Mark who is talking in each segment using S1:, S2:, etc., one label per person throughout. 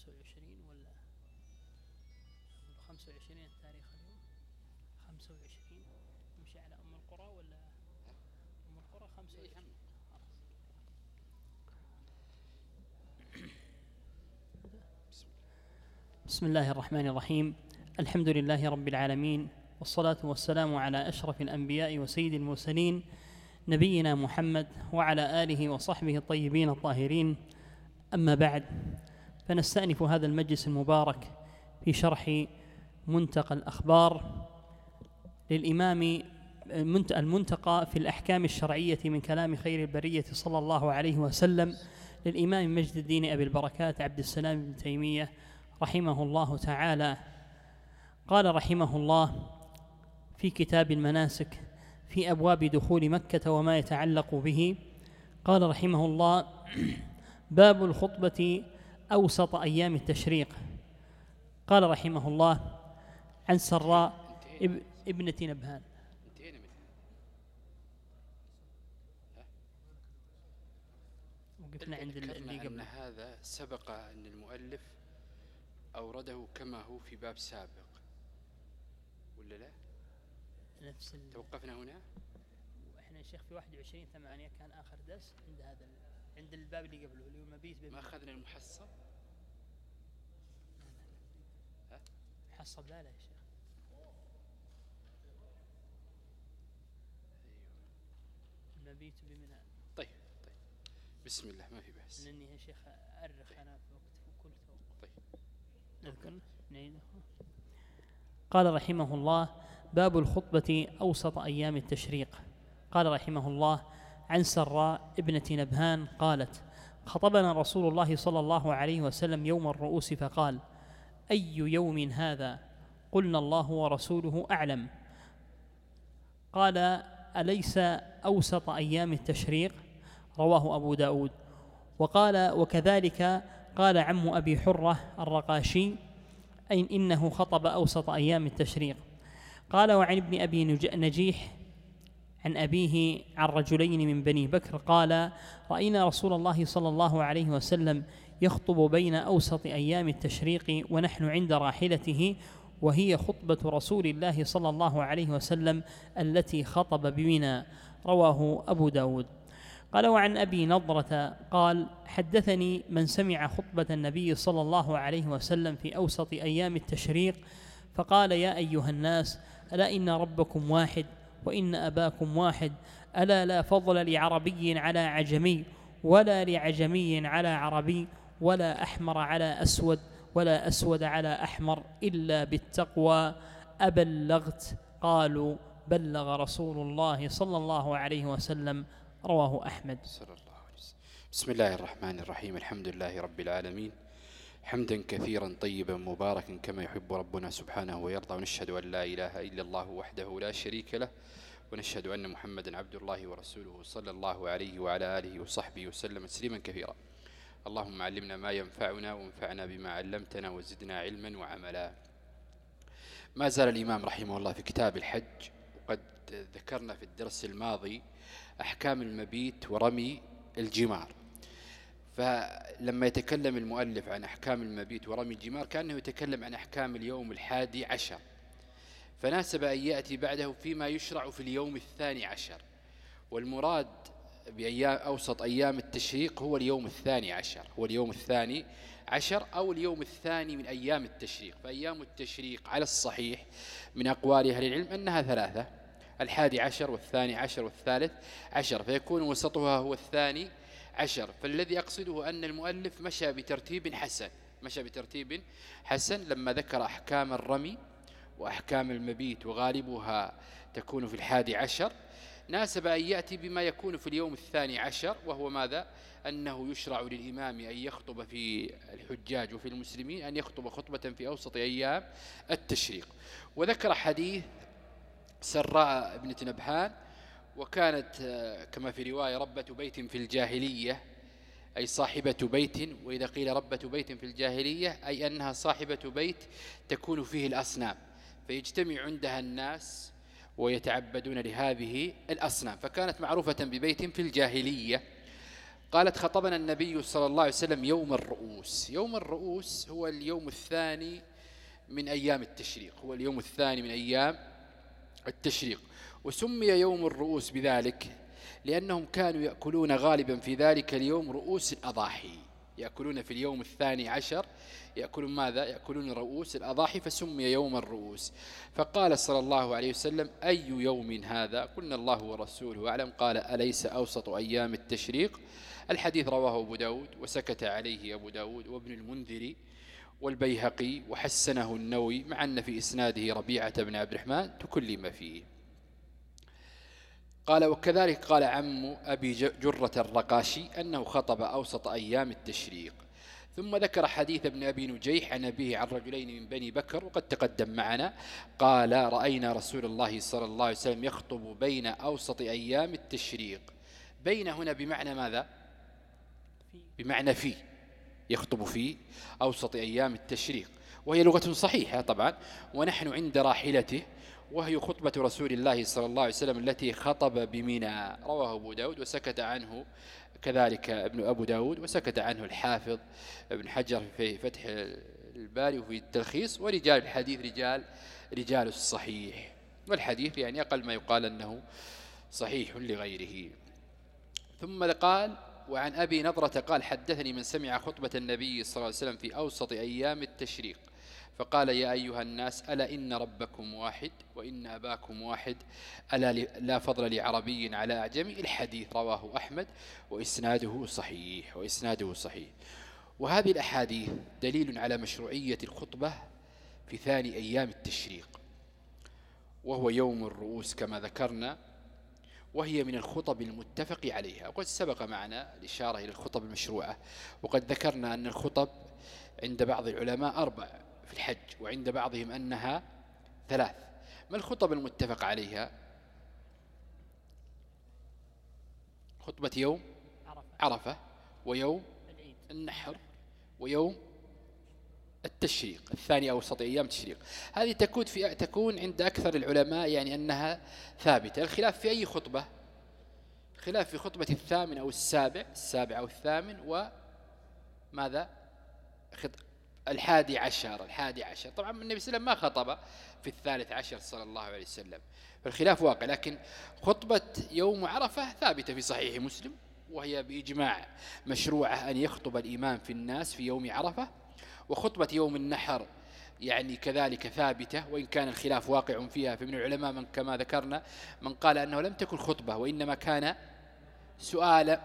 S1: خمسة وعشرين ولا؟ خمسة وعشرين التاريخ اليوم. خمسة وعشرين. نمشي على أم القرى ولا؟ أم القرى خمسة وعشرين. بسم الله الرحمن الرحيم. الحمد لله رب العالمين والصلاة والسلام على أشرف الأنبياء وسيد المرسلين نبينا محمد وعلى آله وصحبه الطيبين الطاهرين. أما بعد فنستأنف هذا المجلس المبارك في شرح منتقى الأخبار للإمام المنتقى في الأحكام الشرعية من كلام خير البرية صلى الله عليه وسلم للإمام مجد الدين أبي البركات عبد السلام بن تيمية رحمه الله تعالى. قال رحمه الله في كتاب المناسك في أبواب دخول مكة وما يتعلق به قال رحمه الله باب الخطبة أوسط أيام التشريق. قال رحمه الله عن سراء ابنة نبهان
S2: وقفنا عند اللي قبل أن هذا سبق أن المؤلف أورده كما هو في باب سابق. ولا لا؟
S1: نفس
S2: توقفنا هنا؟
S1: إحنا شيخ في 21 8 كان آخر درس عند هذا عند الباب اللي قبله اللي هو المبيت
S2: ما أخذنا المحصب؟
S1: محصب لا لا يا شيخ. المبيت بمنى.
S2: طيب طيب. بسم الله ما في بأس.
S1: لأني يا شيخ أرخ أنا في وقت كل
S2: طيب.
S1: نذكر. نعيده قال رحمه الله باب الخطبة أوسط أيام التشريق. قال رحمه الله عن سراء ابنة نبهان قالت خطبنا رسول الله صلى الله عليه وسلم يوم الرؤوس فقال أي يوم هذا؟ قلنا الله ورسوله أعلم. قال أليس أوسط أيام التشريق؟ رواه أبو داود. وقال وكذلك قال عم أبي حرة الرقاشي أي إنه خطب أوسط أيام التشريق. قال وعن ابن أبي نجيح عن أبيه عن رجلين من بني بكر قال رأينا رسول الله صلى الله عليه وسلم يخطب بين أوسط أيام التشريق ونحن عند راحلته وهي خطبة رسول الله صلى الله عليه وسلم التي خطب بمنى. رواه أبو داود. قال وعن أبي نضرة قال حدثني من سمع خطبة النبي صلى الله عليه وسلم في أوسط أيام التشريق فقال يا أيها الناس ألا إن ربكم واحد؟ وإن أباكم واحد. ألا لا فضل لعربي على عجمي ولا لعجمي على عربي ولا أحمر على أسود ولا أسود على أحمر إلا بالتقوى. أبلغت؟ قالوا بلغ رسول الله صلى الله عليه وسلم رواه أحمد.
S2: صلى الله عليه وسلم. بسم الله الرحمن الرحيم. الحمد لله رب العالمين. حمدا كثيرا طيبا مباركا كما يحب ربنا سبحانه ويرضى ونشهد أن لا إله إلا الله وحده لا شريك له ونشهد أن محمدا عبد الله ورسوله صلى الله عليه وعلى آله وصحبه وسلم تسليما كثيرا. اللهم علمنا ما ينفعنا وانفعنا بما علمتنا وزدنا علما وعملا. ما زال الإمام رحمه الله في كتاب الحج وقد ذكرنا في الدرس الماضي أحكام المبيت ورمي الجمار. فلما يتكلم المؤلف عن أحكام المبيت ورمي الجمار كأنه يتكلم عن أحكام اليوم الحادي عشر. فناسب أن يأتي بعده فيما يشرع في اليوم الثاني عشر. والمراد بأيام أوسط أيام التشريق هو اليوم الثاني عشر. هو اليوم الثاني عشر أو اليوم الثاني من أيام التشريق. فأيام التشريق على الصحيح من أقوال أهل العلم أنها ثلاثة الحادي عشر والثاني عشر والثالث عشر. فيكون وسطها هو الثاني عشر فالذي أقصده أن المؤلف مشى بترتيب حسن مشى بترتيب حسن لما ذكر أحكام الرمي وأحكام المبيت وغالبها تكون في الحادي عشر. ناسب أن يأتي بما يكون في اليوم الثاني عشر وهو ماذا؟ أنه يشرع للإمام أن يخطب في الحجاج وفي المسلمين أن يخطب خطبة في أوسط أيام التشريق. وذكر حديث سراء ابنة نبهان وكانت كما في رواية ربة بيت في الجاهلية أي صاحبة بيت. وإذا قيل ربة بيت في الجاهلية أي أنها صاحبة بيت تكون فيه الأصنام. فيجتمع عندها الناس ويتعبدون لهذه الأصنام. فكانت معروفة ببيت في الجاهلية. قالت خطبنا النبي صلى الله عليه وسلم يوم الرؤوس. يوم الرؤوس هو اليوم الثاني من أيام التشريق. هو اليوم الثاني من أيام التشريق. وسمي يوم الرؤوس بذلك لأنهم كانوا يأكلون غالبا في ذلك اليوم رؤوس الأضاحي. يأكلون في اليوم الثاني عشر يأكلون ماذا؟ يأكلون رؤوس الأضاحي فسمي يوم الرؤوس. فقال صلى الله عليه وسلم أي يوم هذا؟ قلنا الله ورسوله أعلم. قال أليس أوسط أيام التشريق؟ الحديث رواه أبو داود وسكت عليه أبو داود وابن المنذر والبيهقي وحسنه النووي مع أن في إسناده ربيعة بن عبد الرحمن تكلم فيه. قال وكذلك قال عم أبي جرة الرقاشي أنه خطب أوسط أيام التشريق. ثم ذكر حديث ابن أبي نجيح عن أبيه عن رجلين من بني بكر وقد تقدم معنا قال رأينا رسول الله صلى الله عليه وسلم يخطب بين أوسط أيام التشريق. بين هنا بمعنى ماذا؟ بمعنى في يخطب في أوسط أيام التشريق. وهي لغة صحيحة طبعا ونحن عند راحلته وهي خطبة رسول الله صلى الله عليه وسلم التي خطب بمنى رواه أبو داود وسكت عنه. كذلك ابن أبو داود وسكت عنه الحافظ ابن حجر في فتح الباري وفي التلخيص ورجال الحديث رجال رجال الصحيح. والحديث يعني أقل ما يقال أنه صحيح لغيره. ثم قال وعن أبي نظرة قال حدثني من سمع خطبة النبي صلى الله عليه وسلم في أوسط أيام التشريق فقال يا أيها الناس ألا إن ربكم واحد وإن أباكم واحد ألا لا فضل لعربي على أعجمي. الحديث رواه أحمد وإسناده صحيح وإسناده صحيح. وهذه الأحاديث دليل على مشروعية الخطبة في ثاني أيام التشريق وهو يوم الرؤوس كما ذكرنا وهي من الخطب المتفق عليها وقد سبق معنا الإشارة إلى الخطب المشروعة وقد ذكرنا أن الخطب عند بعض العلماء أربع في الحج وعند بعضهم أنها ثلاث. ما الخطب المتفق عليها؟ خطبة يوم عرفة. ويوم النحر ويوم التشريق الثاني أوسط أيام التشريق هذه تكون في تكون عند أكثر العلماء يعني أنها ثابتة. الخلاف في أي خطبة؟ خلاف في خطبة الثامن أو السابع السابع أو الثامن وماذا؟ الحادي عشر الحادي عشر. طبعا النبي صلى الله عليه وسلم ما خطب في الثالث عشر صلى الله عليه وسلم. فالخلاف واقع لكن خطبة يوم عرفة ثابتة في صحيح مسلم وهي بإجماع مشروعة أن يخطب الإمام في الناس في يوم عرفة. وخطبة يوم النحر يعني كذلك ثابتة وإن كان الخلاف واقع فيها فمن العلماء من كما ذكرنا من قال أنه لم تكن خطبة وإنما كان سؤال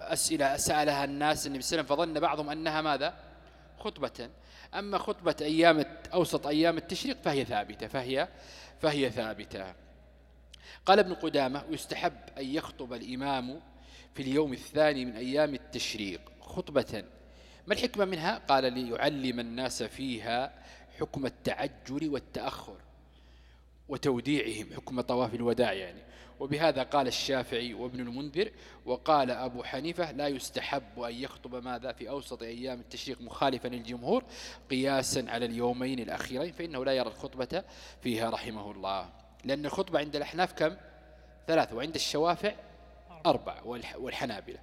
S2: أسئلة سألها الناس النبي صلى الله عليه وسلم فظن بعضهم أنها ماذا؟ خطبة. أما خطبة أيام أوسط أيام التشريق فهي ثابتة فهي فهي ثابتة. قال ابن قدامة ويستحب أن يخطب الإمام في اليوم الثاني من أيام التشريق. خطبة. ما الحكمة منها؟ قال ليعلم الناس فيها حكم التعجل والتأخر وتوديعهم. حكم طواف الوداع يعني. وبهذا قال الشافعي وابن المنذر وقال أبو حنيفة لا يستحب أن يخطب ماذا في أوسط أيام التشريق مخالفا للجمهور قياسا على اليومين الأخيرين فإنه لا يرى الخطبة فيها رحمه الله. لأن الخطبة عند الأحناف كم؟ ثلاث وعند الشوافع أربع والحنابلة.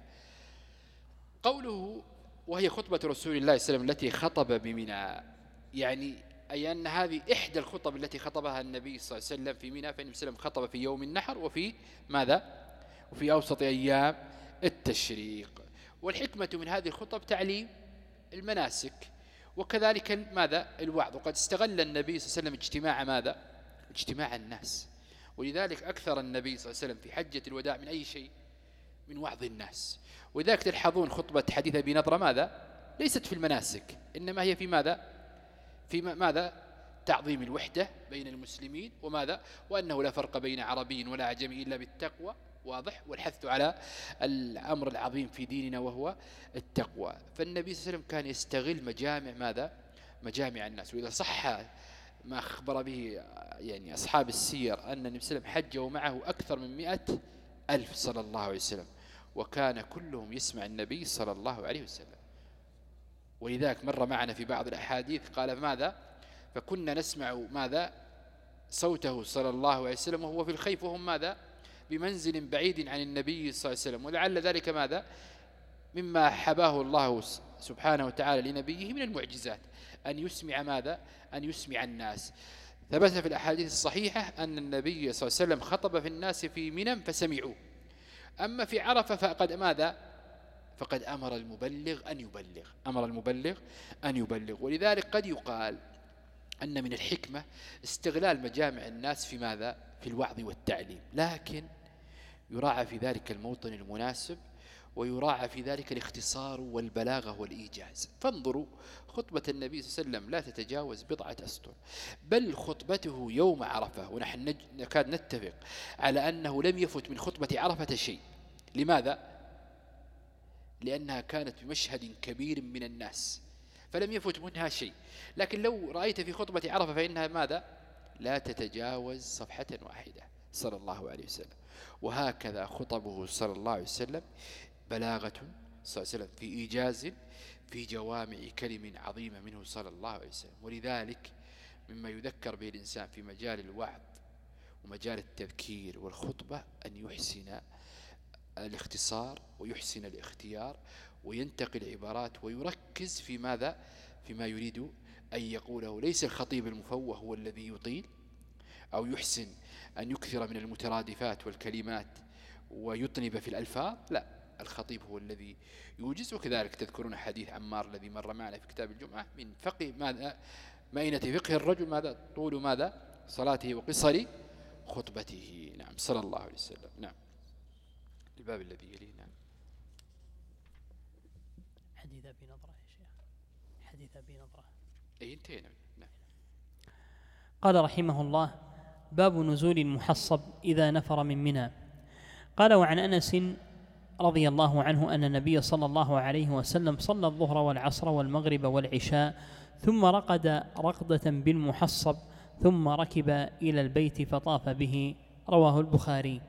S2: قوله وهي خطبة رسول الله صلى الله عليه وسلم التي خطب بمنى يعني أي أن هذه إحدى الخطب التي خطبها النبي صلى الله عليه وسلم في منى فإن وسلم خطب في يوم النحر وفي ماذا؟ وفي أوسط أيام التشريق. والحكمة من هذه الخطب تعليم المناسك وكذلك ماذا؟ الوعظ. وقد استغل النبي صلى الله عليه وسلم اجتماع ماذا؟ اجتماع الناس. ولذلك أكثر النبي صلى الله عليه وسلم في حجة الوداع من أي شيء؟ من وعظ الناس. ولذلك تلحظون خطبة حديث أبي ماذا؟ ليست في المناسك إنما هي في ماذا؟ في ماذا؟ تعظيم الوحدة بين المسلمين وماذا؟ وأنه لا فرق بين عربي ولا عجمي إلا بالتقوى واضح؟ والحث على الأمر العظيم في ديننا وهو التقوى. فالنبي صلى الله عليه وسلم كان يستغل مجامع ماذا؟ مجامع الناس. وإذا صح ما أخبر به يعني أصحاب السير أن النبي صلى الله عليه وسلم حج ومعه أكثر من مئة ألف صلى الله عليه وسلم. وكان كلهم يسمع النبي صلى الله عليه وسلم. ولذلك مر معنا في بعض الأحاديث قال ماذا؟ فكنا نسمع ماذا؟ صوته صلى الله عليه وسلم وهو في الخيف وهم ماذا؟ بمنزل بعيد عن النبي صلى الله عليه وسلم. ولعل ذلك ماذا؟ مما حباه الله سبحانه وتعالى لنبيه من المعجزات. أن يسمع ماذا؟ أن يسمع الناس. ثبت في الأحاديث الصحيحة أن النبي صلى الله عليه وسلم خطب في الناس في منى فسمعوه أما في عرفة فقد ماذا؟ فقد أمر المبلغ أن يبلغ أمر المبلغ أن يبلغ. ولذلك قد يقال أن من الحكمة استغلال مجامع الناس في ماذا؟ في الوعظ والتعليم. لكن يراعى في ذلك الموطن المناسب ويراعى في ذلك الاختصار والبلاغة والإيجاز. فانظروا خطبة النبي صلى الله عليه وسلم لا تتجاوز بضعة أسطر. بل خطبته يوم عرفة ونحن نكاد نتفق على أنه لم يفت من خطبة عرفة شيء. لماذا؟ لأنها كانت بمشهد كبير من الناس فلم يفت منها شيء. لكن لو رأيت في خطبة عرفة فإنها ماذا؟ لا تتجاوز صفحة واحدة صلى الله عليه وسلم. وهكذا خطبه صلى الله عليه وسلم بلاغة صلى الله عليه وسلم في إيجاز في جوامع كلم عظيمة منه صلى الله عليه وسلم. ولذلك مما يذكر به الإنسان في مجال الوعظ ومجال التذكير والخطبة أن يحسن الاختصار ويحسن الاختيار وينتقي العبارات ويركز في ماذا؟ فيما يريد أن يقوله. ليس الخطيب المفوه هو الذي يطيل أو يحسن أن يكثر من المترادفات والكلمات ويطنب في الألفاظ. لا الخطيب هو الذي يوجز. وكذلك تذكرون حديث عمار الذي مر معنا في كتاب الجمعة. من فقه ماذا؟ مئنة فقه الرجل ماذا؟ طول ماذا؟ صلاته وقصر خطبته. نعم صلى الله عليه وسلم. نعم. الباب الذي يليه نعم.
S1: حديث أبي نظرة يا شيخ. حديث أبي نظرة
S2: أي انتهينا نعم.
S1: قال رحمه الله باب نزول المحصب إذا نفر من منى. قال وعن أنس رضي الله عنه أن النبي صلى الله عليه وسلم صلى الظهر والعصر والمغرب والعشاء ثم رقد رقدة بالمحصب ثم ركب إلى البيت فطاف به. رواه البخاري.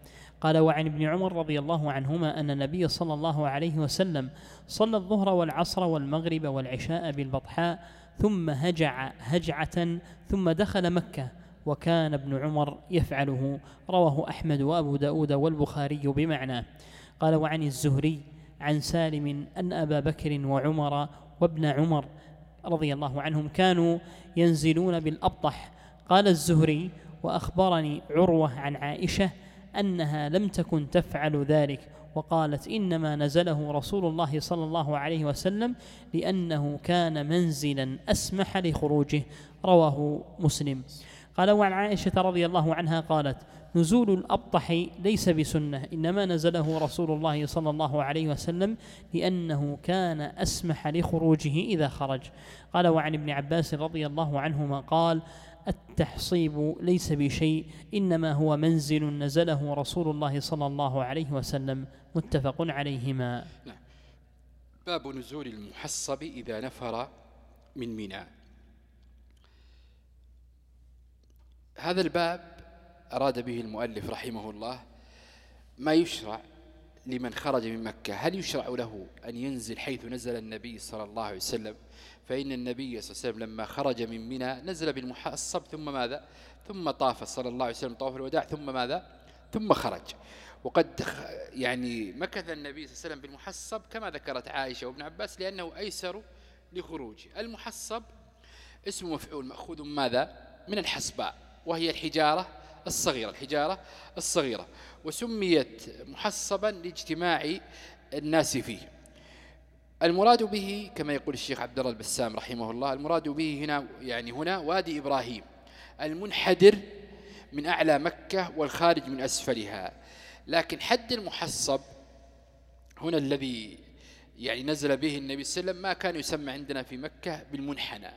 S1: قال وعن ابن عمر رضي الله عنهما أن النبي صلى الله عليه وسلم صلى الظهر والعصر والمغرب والعشاء بالبطحاء ثم هجع هجعة ثم دخل مكة وكان ابن عمر يفعله. رواه أحمد وأبو داود والبخاري بمعناه قال وعن الزهري عن سالم أن أبا بكر وعمر وابن عمر رضي الله عنهم كانوا ينزلون بالأبطح. قال الزهري وأخبرني عروة عن عائشة أنها لم تكن تفعل ذلك وقالت إنما نزله رسول الله صلى الله عليه وسلم لأنه كان منزلا أسمح لخروجه. رواه مسلم. قال وعن عائشة رضي الله عنها قالت نزول الأبطح ليس بسنة إنما نزله رسول الله صلى الله عليه وسلم لأنه كان أسمح لخروجه إذا خرج. قال وعن ابن عباس رضي الله عنهما قال التحصيب ليس بشيء إنما هو منزل نزله رسول الله صلى الله عليه وسلم متفق عليهما.
S2: نعم. باب نزول المحصب إذا نفر من منى هذا الباب أراد به المؤلف رحمه الله ما يشرع لمن خرج من مكة. هل يشرع له أن ينزل حيث نزل النبي صلى الله عليه وسلم؟ فإن النبي صلى الله عليه وسلم لما خرج من منى نزل بالمحصب ثم ماذا؟ ثم طاف صلى الله عليه وسلم طواف الوداع ثم ماذا؟ ثم خرج. وقد يعني مكث النبي صلى الله عليه وسلم بالمحصب كما ذكرت عائشة وابن عباس لأنه أيسر لخروجه. المحصب اسم مفعول مأخوذ ماذا؟ من الحصباء وهي الحجارة الصغيرة الحجارة الصغيرة وسميت محصبا لاجتماع الناس فيه. المراد به كما يقول الشيخ عبد الله البسام رحمه الله المراد به هنا يعني هنا وادي إبراهيم المنحدر من أعلى مكة والخارج من أسفلها. لكن حد المحصب هنا الذي يعني نزل به النبي صلى الله عليه وسلم ما كان يسمى عندنا في مكة بالمنحنى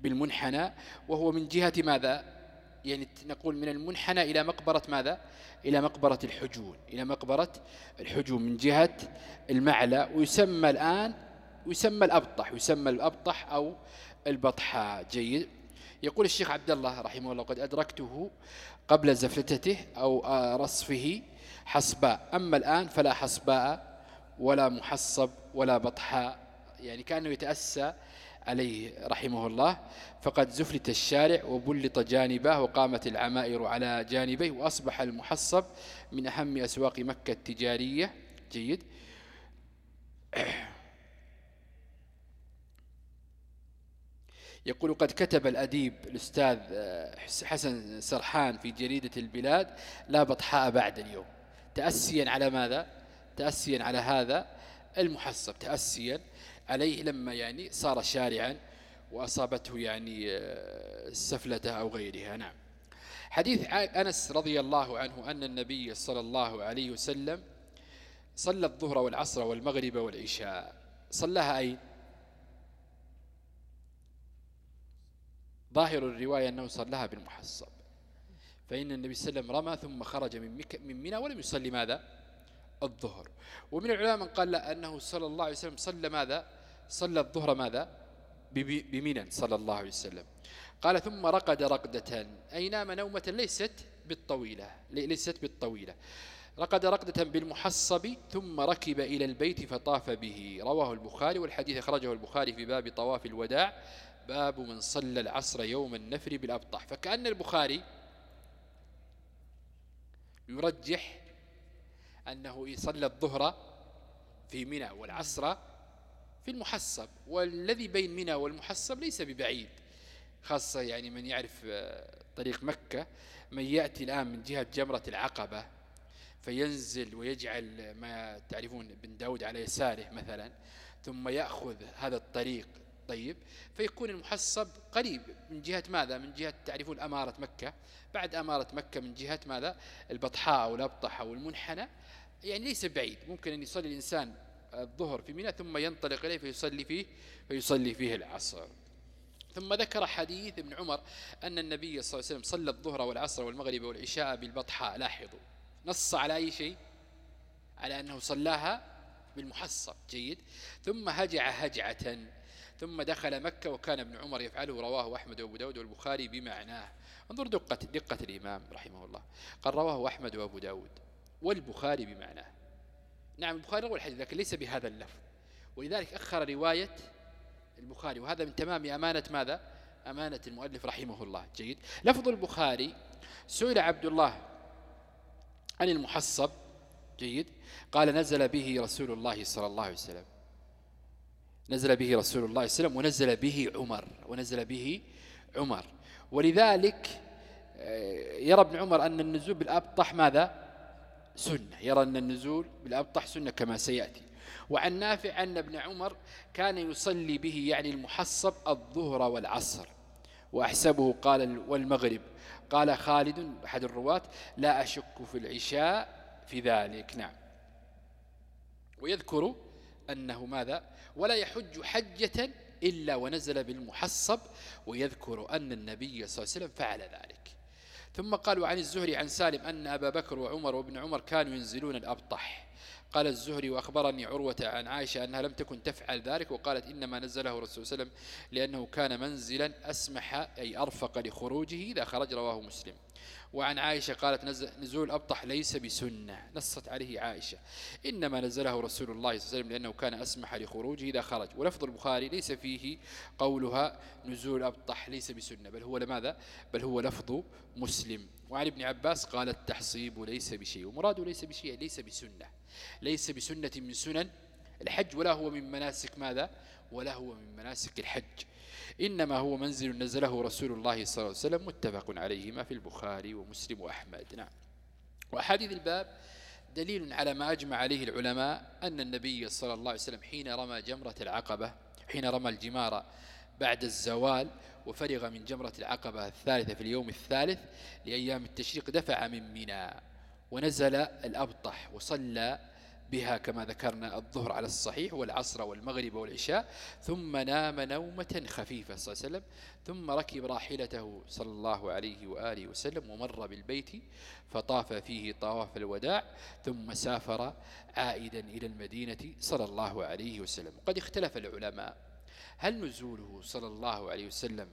S2: بالمنحنى وهو من جهة ماذا؟ يعني نقول من المنحنى إلى مقبرة ماذا؟ إلى مقبرة الحجون إلى مقبرة الحجون من جهة المعلى ويسمى الآن ويسمى الأبطح يسمى الأبطح أو البطحاء جيد. يقول الشيخ عبد الله رحمه الله قد أدركته قبل زفلتته أو رصفه حصباء. أما الآن فلا حصباء ولا محصب ولا بطحاء. يعني كأنه يتأسى عليه رحمه الله. فقد زفلت الشارع وبلط جانبه وقامت العمائر على جانبيه وأصبح المحصب من أهم أسواق مكة التجارية. جيد. يقول قد كتب الأديب الأستاذ حسن سرحان في جريدة البلاد لا بطحاء بعد اليوم. تأسيا على ماذا؟ تأسيا على هذا المحصب. تأسيا عليه لما يعني صار شارعا وأصابته يعني آه، السفلة أو غيرها. نعم. حديث أنس رضي الله عنه أن النبي صلى الله عليه وسلم صلى الظهر والعصر والمغرب والعشاء. صلىها أين؟ ظاهر الرواية أنه صلىها بالمحصب. فإن النبي صلى الله عليه وسلم رمى ثم خرج من من منى ولم يصلي ماذا؟ الظهر. ومن العلماء من قال لا أنه صلى الله عليه وسلم صلى ماذا؟ صلى الظهر ماذا؟ بمنى صلى الله عليه وسلم. قال ثم رقد رقدة أي نام نومة ليست بالطويلة ليست بالطويلة. رقد رقدة بالمحصب ثم ركب إلى البيت فطاف به. رواه البخاري والحديث أخرجه البخاري في باب طواف الوداع. باب من صلى العصر يوم النفر بالأبطح. فكأن البخاري يرجح أنه صلى الظهر في منى والعصر في المحصب والذي بين منى والمحصب ليس ببعيد. خاصة يعني من يعرف آه، طريق مكة من يأتي الآن من جهة جمرة العقبة فينزل ويجعل ما تعرفون بن داود على يساره مثلا ثم يأخذ هذا الطريق. طيب فيكون المحصب قريب. من جهة ماذا؟ من جهة تعرفون أمارة مكة. بعد أمارة مكة من جهة ماذا؟ البطحاء أو الأبطح أو المنحنى. يعني ليس بعيد. ممكن أن يصلي الإنسان الظهر في منى ثم ينطلق إليه فيصلي فيه فيصلي فيه العصر. ثم ذكر حديث ابن عمر أن النبي صلى الله عليه وسلم صلى الظهر والعصر والمغرب والعشاء بالبطحاء لاحظوا نص على أي شيء؟ على أنه صلاها بالمحصب جيد. ثم هجع هجعة. ثم دخل مكة وكان ابن عمر يفعله رواه أحمد وأبو داود والبخاري بمعناه. انظر دقة, دقة الإمام رحمه الله. قال رواه أحمد وأبو داود والبخاري بمعناه. نعم البخاري روى الحديث لكن ليس بهذا اللفظ. ولذلك أخر رواية البخاري وهذا من تمام أمانة ماذا؟ أمانة المؤلف رحمه الله. جيد. لفظ البخاري سئل عبد الله عن المحصب. جيد. قال نزل به رسول الله صلى الله عليه وسلم. نزل به رسول الله صلى الله عليه وسلم ونزل به عمر ونزل به عمر. ولذلك آه، يرى ابن عمر أن النزول بالأبطح ماذا؟ سنة. يرى أن النزول بالأبطح سنة كما سيأتي. وعن نافع أن ابن عمر كان يصلي به يعني المحصب الظهر والعصر. وأحسبه قال والمغرب. قال خالد أحد الرواة لا أشك في العشاء في ذلك. نعم. ويذكر أنه ماذا؟ ولا يحج حجة إلا ونزل بالمحصب. ويذكر أن النبي صلى الله عليه وسلم فعل ذلك. ثم قالوا عن الزهري عن سالم أن أبا بكر وعمر وابن عمر كانوا ينزلون الأبطح. قال الزهري وأخبرني عروة عن عائشة أنها لم تكن تفعل ذلك وقالت إنما نزله رسول صلى الله عليه وسلم لأنه كان منزلا أسمح أي أرفق لخروجه إذا خرج رواه مسلم. وعن عائشة قالت نزول أبطح ليس بسنة. نصت عليه عائشة. إنما نزله رسول الله صلى الله عليه وسلم لأنه كان أسمح لخروجه إذا خرج. ولفظ البخاري ليس فيه قولها نزول أبطح ليس بسنة بل هو لماذا؟ بل هو لفظ مسلم. وعن ابن عباس قال التحصيب ليس بشيء ومراده ليس بشيء ليس بسنة ليس بسنة من سنن الحج ولا هو من مناسك ماذا؟ ولا هو من مناسك الحج. إنما هو منزل نزله رسول الله صلى الله عليه وسلم متفق عليهما في البخاري ومسلم وأحمد. نعم. وأحاديث الباب دليل على ما أجمع عليه العلماء أن النبي صلى الله عليه وسلم حين رمى جمرة العقبة حين رمى الجمار بعد الزوال وفرغ من جمرة العقبة الثالثة في اليوم الثالث لأيام التشريق دفع من منى ونزل الأبطح وصلى بها كما ذكرنا الظهر على الصحيح والعصر والمغرب والعشاء ثم نام نومة خفيفة صلى الله عليه وسلم ثم ركب راحلته صلى الله عليه وآله وسلم ومر بالبيت فطاف فيه طواف الوداع ثم سافر عائدا إلى المدينة صلى الله عليه وسلم. وقد اختلف العلماء هل نزوله صلى الله عليه وسلم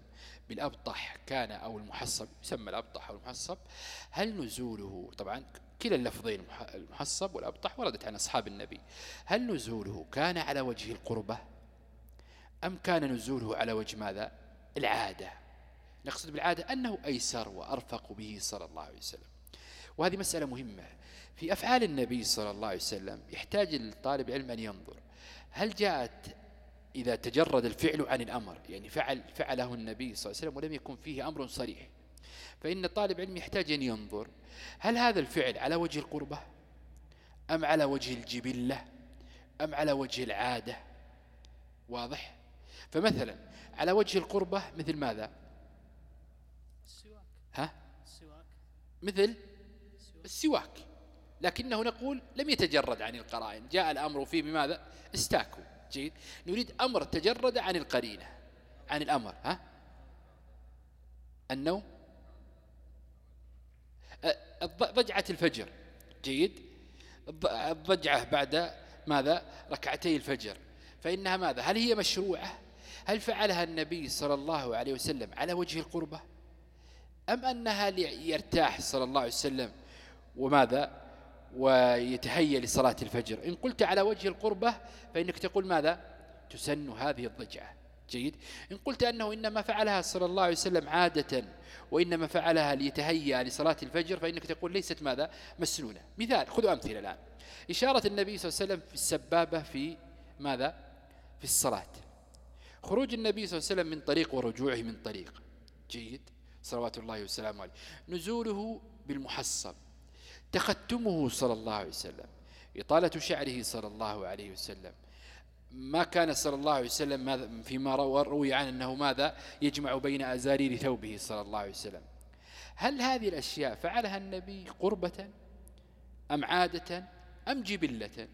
S2: بالأبطح كان أو المحصب؟ يسمى الأبطح أو المحصب. هل نزوله؟ طبعا كلا اللفظين المحصب والأبطح وردت عن أصحاب النبي. هل نزوله كان على وجه القربة؟ أم كان نزوله على وجه ماذا؟ العادة. نقصد بالعادة أنه أيسر وأرفق به صلى الله عليه وسلم. وهذه مسألة مهمة. في أفعال النبي صلى الله عليه وسلم يحتاج الطالب علم أن ينظر. هل جاءت إذا تجرد الفعل عن الأمر يعني فعل فعله النبي صلى الله عليه وسلم ولم يكن فيه أمر صريح. فإن طالب علم يحتاج أن ينظر هل هذا الفعل على وجه القربة؟ أم على وجه الجبلة؟ أم على وجه العادة؟ واضح؟ فمثلا على وجه القربة مثل ماذا؟
S1: السواك.
S2: ها؟
S1: السواك.
S2: مثل السواك. لكنه نقول لم يتجرد عن القرائن جاء الأمر فيه بماذا؟ استاكوا. جيد. نريد أمر تجرد عن القرينة عن الأمر ها؟ النوم. ضجعة الفجر جيد. الضجعة بعد ماذا؟ ركعتي الفجر. فإنها ماذا؟ هل هي مشروعة؟ هل فعلها النبي صلى الله عليه وسلم على وجه القربة؟ أم أنها ليرتاح صلى الله عليه وسلم؟ وماذا؟ ويتهيأ لصلاة الفجر. إن قلت على وجه القربة فإنك تقول ماذا؟ تسن هذه الضجعة. جيد. إن قلت أنه إنما فعلها صلى الله عليه وسلم عادة وإنما فعلها ليتهيأ لصلاة الفجر فإنك تقول ليست ماذا؟ مسنونة. مثال خذوا أمثلة الآن. إشارة النبي صلى الله عليه وسلم في السبابة في ماذا؟ في الصلاة. خروج النبي صلى الله عليه وسلم من طريق ورجوعه من طريق. جيد. صلوات الله وسلامه عليه. نزوله بالمحصب. تختمه صلى الله عليه وسلم إطالة شعره صلى الله عليه وسلم. ما كان صلى الله عليه وسلم فيما روي عنه أنه ماذا؟ يجمع بين أزارير ثوبه صلى الله عليه وسلم. هل هذه الأشياء فعلها النبي قربة أم عادة أم جبلة؟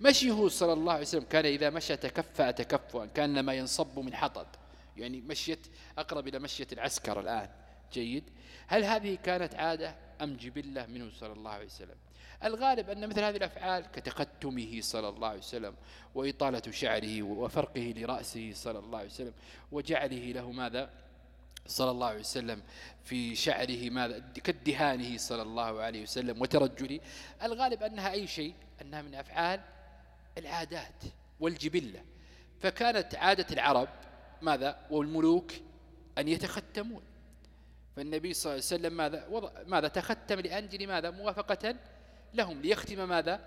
S2: مشيه صلى الله عليه وسلم كان إذا مشى تكفأ تكفؤا كان ما ينصب من حطب. يعني مشيت أقرب إلى مشية العسكر الآن. جيد. هل هذه كانت عادة؟ أم جبلة منه صلى الله عليه وسلم. الغالب أن مثل هذه الأفعال كتقتمه صلى الله عليه وسلم وإطالة شعره وفرقه لرأسه صلى الله عليه وسلم. وجعله له ماذا؟ صلى الله عليه وسلم في شعره ماذا؟ كدهانه صلى الله عليه وسلم وترجله. الغالب أنها أي شيء؟ أنها من أفعال العادات والجبلة. فكانت عادة العرب ماذا؟ والملوك أن يتختمون. فالنبي صلى الله عليه وسلم ماذا وضع ماذا تختم لأنجل ماذا؟ موافقة لهم ليختم ماذا؟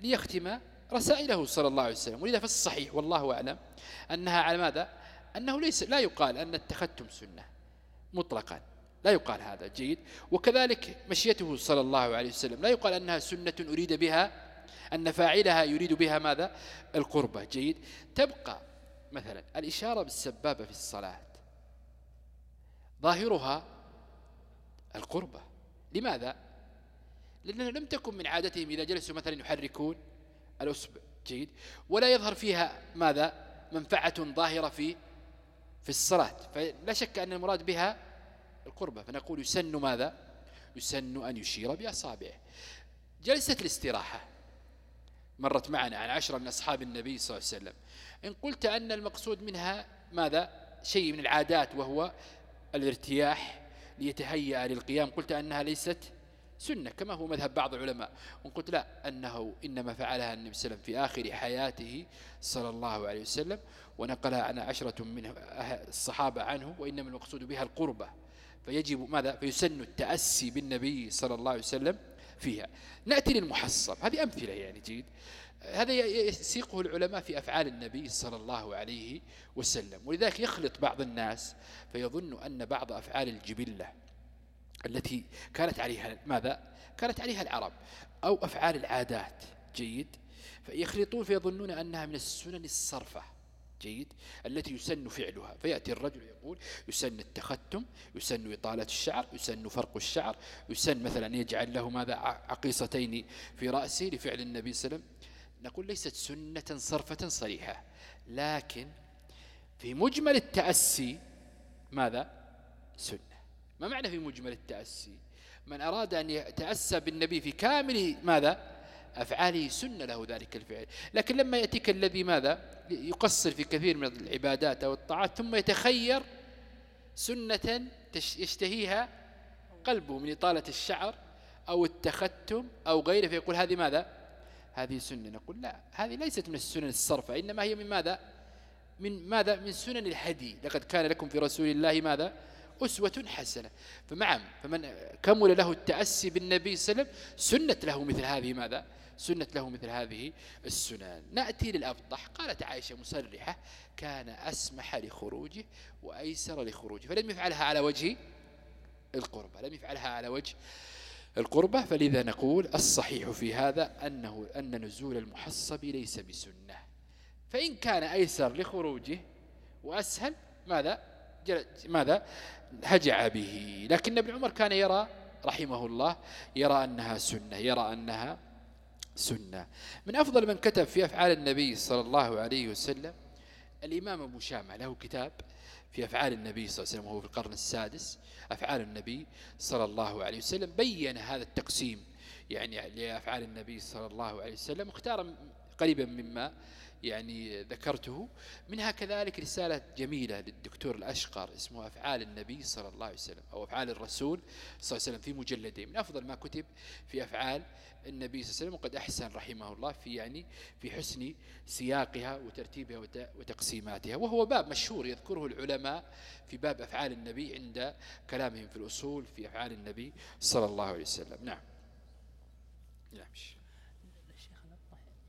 S2: ليختم رسائله صلى الله عليه وسلم. ولذا في الصحيح والله أعلم أنها على ماذا؟ أنه ليس لا يقال أن التختم سنة مطلقا. لا يقال هذا جيد. وكذلك مشيته صلى الله عليه وسلم. لا يقال أنها سنة أريد بها أن فاعلها يريد بها ماذا؟ القربة جيد. تبقى مثلا الإشارة بالسبابة في الصلاة. ظاهرها القربة. لماذا؟ لأنه لم تكن من عادتهم إذا جلسوا مثلا يحركون الأسبع جيد. ولا يظهر فيها ماذا؟ منفعة ظاهرة في في الصلاة فلا شك أن المراد بها القربة. فنقول يسن ماذا؟ يسن أن يشير بأصابعه. جلسة الاستراحة. مرت معنا عن عشرة من أصحاب النبي صلى الله عليه وسلم. إن قلت أن المقصود منها ماذا؟ شيء من العادات وهو الارتياح ليتهيأ للقيام. قلت أنها ليست سنة كما هو مذهب بعض العلماء. وقلت لا أنه إنما فعلها النبي صلى الله عليه وسلم في آخر حياته صلى الله عليه وسلم ونقلها عن عشرة من الصحابة عنه وإنما المقصود بها القربة. فيجب ماذا؟ فيسن التأسي بالنبي صلى الله عليه وسلم فيها. نأتي للمحصب. هذه أمثلة يعني جيد. هذا يسيقه العلماء في أفعال النبي صلى الله عليه وسلم. ولذلك يخلط بعض الناس فيظن أن بعض أفعال الجبلة التي كانت عليها ماذا؟ كانت عليها العرب أو أفعال العادات جيد؟ فيخلطون فيظنون أنها من السنن الصرفة جيد؟ التي يسن فعلها. فيأتي الرجل يقول يسن التختم يسن إطالة الشعر يسن فرق الشعر يسن مثلا يجعل له ماذا؟ عقيصتين في رأسه لفعل النبي صلى الله عليه وسلم. نقول ليست سنة صرفة صريحة لكن في مجمل التأسي ماذا؟ سنة. ما معنى في مجمل التأسي؟ من أراد أن يتأسى بالنبي في كامل ماذا؟ أفعاله سنة له ذلك الفعل. لكن لما يأتيك الذي ماذا؟ يقصر في كثير من العبادات أو الطاعات ثم يتخير سنة يشتهيها قلبه من إطالة الشعر أو التختم أو غيره فيقول هذه ماذا؟ هذه سنة. نقول لا هذه ليست من السنن الصرفة إنما هي من ماذا؟ من ماذا؟ من سنن الهدي. لقد كان لكم في رسول الله ماذا؟ أسوة حسنة. فمعم فمن كمل له التأسي بالنبي صلى الله عليه وسلم سنة له مثل هذه ماذا؟ سنت له مثل هذه السنن. نأتي للأبطح قالت عائشة مسرحة كان أسمح لخروجه وأيسر لخروجه. فلم يفعلها على وجه القربة لم يفعلها على وجه القربة فلذا نقول الصحيح في هذا أنه أن نزول المحصب ليس بسنة. فإن كان أيسر لخروجه وأسهل ماذا؟ ماذا؟ هجع به. لكن ابن عمر كان يرى رحمه الله يرى أنها سنة يرى أنها سنة. من أفضل من كتب في أفعال النبي صلى الله عليه وسلم الإمام أبو شامع له كتاب في أفعال النبي صلى الله عليه وسلم وهو في القرن السادس أفعال النبي صلى الله عليه وسلم بين هذا التقسيم يعني لأفعال النبي صلى الله عليه وسلم واختار قريبا مما يعني ذكرته. منها كذلك رسالة جميلة للدكتور الأشقر اسمه أفعال النبي صلى الله عليه وسلم أو أفعال الرسول صلى الله عليه وسلم في مجلدين. من أفضل ما كتب في أفعال النبي صلى الله عليه وسلم وقد أحسن رحمه الله في يعني في حسن سياقها وترتيبها وتقسيماتها. وهو باب مشهور يذكره العلماء في باب أفعال النبي عند كلامهم في الأصول في أفعال النبي صلى الله عليه وسلم. نعم.
S1: نعم الشيخ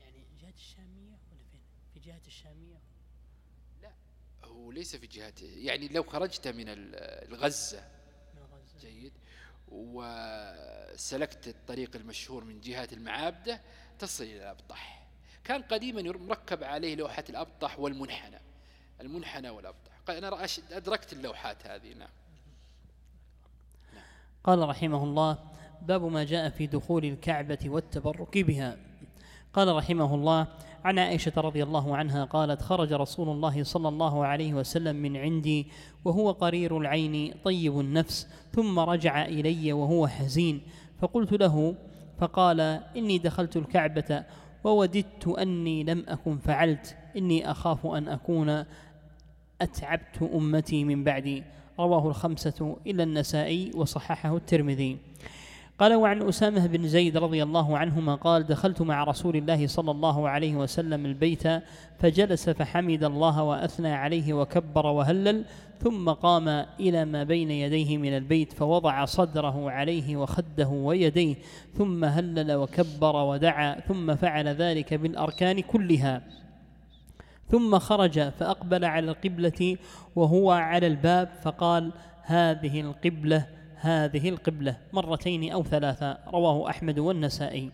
S1: يعني جهة الشامية ولا جهة الشامية.
S2: لا. هو ليس في جهة يعني لو خرجت من الغزة. جيد. وسلكت الطريق المشهور من جهة المعابدة تصل إلى الأبطح. كان قديما مركب عليه لوحة الأبطح والمنحنى. المنحنى والأبطح. أنا أدركت اللوحات هذه. نعم.
S1: قال رحمه الله باب ما جاء في دخول الكعبة والتبرك بها. قال رحمه الله عن عائشة رضي الله عنها قالت خرج رسول الله صلى الله عليه وسلم من عندي وهو قرير العين طيب النفس ثم رجع إلي وهو حزين. فقلت له فقال إني دخلت الكعبة ووددت أني لم أكن فعلت إني أخاف أن أكون أتعبت أمتي من بعدي. رواه الخمسة إلا النسائي وصححه الترمذي. قال وعن أسامة بن زيد رضي الله عنهما قال دخلت مع رسول الله صلى الله عليه وسلم البيت فجلس فحمد الله وأثنى عليه وكبر وهلل ثم قام إلى ما بين يديه من البيت فوضع صدره عليه وخده ويديه ثم هلل وكبر ودعا ثم فعل ذلك بالأركان كلها ثم خرج فأقبل على القبلة وهو على الباب فقال هذه القبلة هذه القبلة مرتين أو ثلاثة رواه أحمد والنسائي.